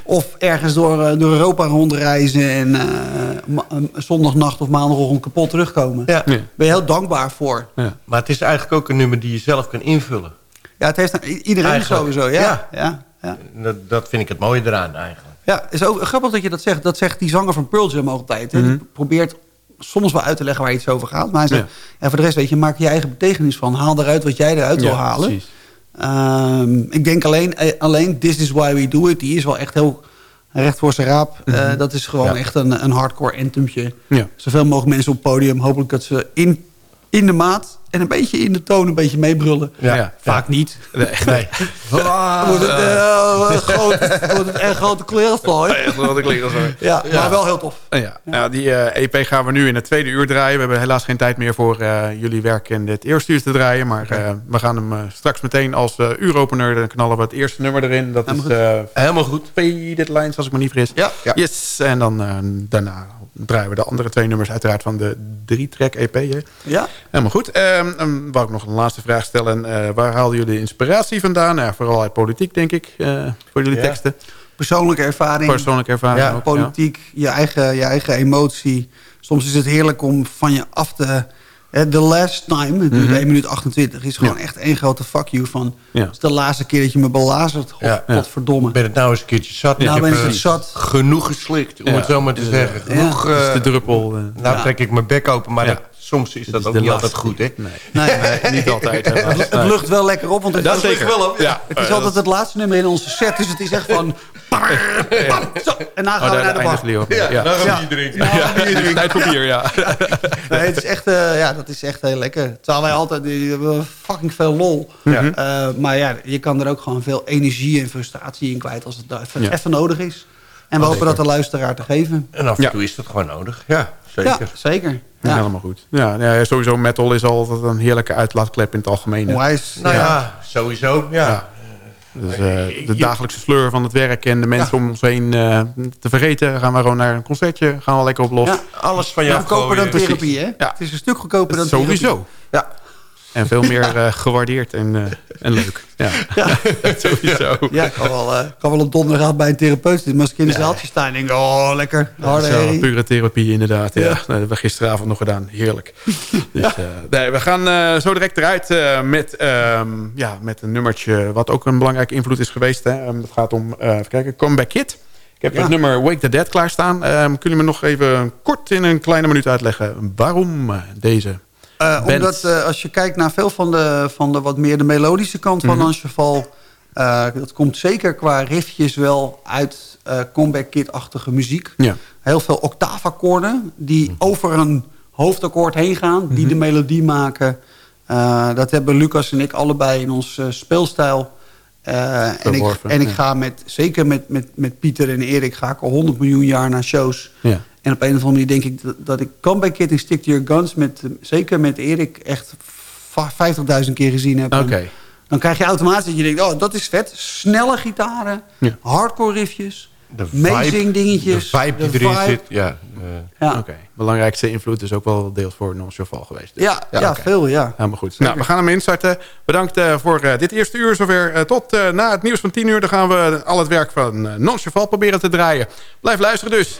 Of ergens door, uh, door Europa rondreizen en, uh, een zondagnacht of maandagochtend kapot terugkomen.
Ja.
Ben je heel dankbaar voor.
Maar het is eigenlijk ook een nummer die je zelf kan invullen.
Ja, het heeft iedereen
Eigenlijk.
sowieso. Ja,
Ja.
ja. ja,
Dat, dat vind ik het mooie eraan eigenlijk.
Ja, het is ook grappig dat je dat zegt. Dat zegt die zanger van Pearl Jam altijd. hè. Die probeert soms wel uit te leggen waar iets over gaat. Maar hij zegt,
Ja.
ja. voor de rest weet je, maak je eigen betekenis van. Haal eruit wat jij eruit wil halen.
precies.
Ehm, ik denk alleen, eh, alleen This Is Why We Do It. Die is wel echt heel recht voor zijn raap. Eh, dat is gewoon
Mhm. Ja.
echt een, een hardcore anthempje.
Ja.
Zoveel mogelijk mensen op het podium. Hopelijk dat ze in, in de maat en een beetje in de toon een beetje meebrullen.
Ja, ja.
Vaak niet.
Nee. nee.
Wordt het, eh, een grote, dan wordt het echt grote klerenvlooi.
Echt als een-
Ja, maar wel heel tof.
Ja, ja. die eh, EP gaan we nu in het tweede uur draaien. We hebben helaas geen tijd meer voor eh, jullie werk in het eerste uur te draaien. Maar eh, we gaan hem eh, straks meteen als eh, uuropener... dan knallen we het eerste nummer erin. Dat is
Helemaal
eh helemaal goed. Faded Lines, als ik me niet vergis.
Ja.
Ja.
Yes, en dan eh, daarna draaien we de andere twee nummers... uiteraard van de drie-track EP. Hè?
Ja.
Helemaal goed. Um, wou ik nog een laatste vraag stellen. Eh, waar haalden jullie inspiratie vandaan? Nou, vooral uit politiek, denk ik, eh, voor jullie
Ja.
teksten.
Persoonlijke ervaring.
Persoonlijke ervaring
Ja,
ook.
politiek, je, eigen, je eigen emotie. Soms is het heerlijk om van je af te... hè, The last time, het duurt 1 minuut 28, is gewoon.
Ja.
echt één grote fuck you van...
Ja.
Het is de laatste keer dat je me belazert. God,
Ja.
godverdomme.
Ik ben het nou eens een keertje zat.
Nou
ik
ben
heb
ik
eh,
het zat.
genoeg geslikt, om
Ja.
het zo maar te zeggen.
Ja.
Genoeg,
Dat is
eh,
de druppel. eh.
nou
Ja.
trek ik mijn bek open, maar
Ja.
dat- soms is dat
is
ook
de
niet altijd
laatste.
goed, hè?
Nee.
Nee,
Nee, niet altijd.
het, lucht wel lekker op, want het,
Dat
wel op, ja.
het is altijd het laatste nummer in onze set. Dus het is echt van... Zo, en dan gaan
Oh,
we
daar
naar de bar.
Leo. Ja, ja.
dan gaan we drinken.
Ja,
Tijd voor bier, ja.
Nee, het is echt, eh, ja, dat is echt heel lekker. Terwijl wij altijd die hebben fucking veel lol.
Ja.
Eh, maar ja, je kan er ook gewoon veel energie en frustratie in kwijt als het even,
Ja.
even nodig is. En we hopen dat de luisteraar te geven.
En af en
Ja.
toe is dat gewoon nodig. Ja, zeker.
Ja, zeker.
Ja. Helemaal goed. Ja, ja, sowieso metal is altijd een heerlijke uitlaatklep in het algemeen.
Onwijs.
Nou ja, sowieso. Ja.
Ja. Dus eh, de dagelijkse sleur van het werk en de mensen om ons heen eh, te vergeten... gaan we gewoon naar een concertje, gaan we lekker op los.
Ja.
Alles van
Ja,
jou
goedkoper dan therapie, hè?
Ja.
Het is een stuk goedkoper dan therapie.
Sowieso.
Ja.
En veel meer eh, gewaardeerd en, eh, en leuk. Ja, sowieso.
Ja, ik kan wel, ik kan wel op donderdag bij een therapeut zitten. Maar als ik in een zaaltje sta en denk, oh, lekker, harde
Zo, pure therapie inderdaad. Ja. Dat hebben we gisteravond nog gedaan. Heerlijk. Dus, nee, we gaan zo direct eruit met, ehm, ja, met een nummertje... wat ook een belangrijke invloed is geweest. Hè. Ehm, het gaat om, even kijken, Comeback Kid. Ik heb
Ja.
het nummer Wake the Dead klaarstaan. Ehm kunnen jullie me nog even kort in een kleine minuut uitleggen... waarom deze
Eh, omdat eh, als je kijkt naar veel van de, van de wat meer de melodische kant
Mhm.
van mm eh, dat komt zeker qua riffjes wel uit Comeback Kid-achtige muziek.
Ja.
Heel veel octaafakkoorden die
Mhm.
over een hoofdakkoord heen gaan. Die de melodie maken. Dat hebben Lucas en ik allebei in ons speelstijl. En ik, en ik
ja.
ga met, zeker met, met, met Pieter en Erik ga ik al 100 miljoen jaar naar shows.
Ja.
En op een of andere manier denk ik dat, dat ik Comeback Kid en Stick to Your Guns... Met, eh, zeker met Erik echt va- 50.000 keer gezien heb.
Oké.
Dan krijg je automatisch dat je denkt, oh, dat is vet. Snelle gitaren,
Ja.
hardcore riffjes, amazing dingetjes.
De vibe die erin
vibe.
zit. Ja, eh,
Ja,
Oké. Belangrijkste invloed is ook wel deels voor Non-Cheval geweest. dus.
ja, ja, veel, ja.
Helemaal goed. Nou, we gaan hem instarten. Bedankt eh, voor eh, dit eerste uur zover. Tot eh, na het nieuws van 10 uur. Dan gaan we al het werk van uh, Non-Cheval proberen te draaien. Blijf luisteren dus.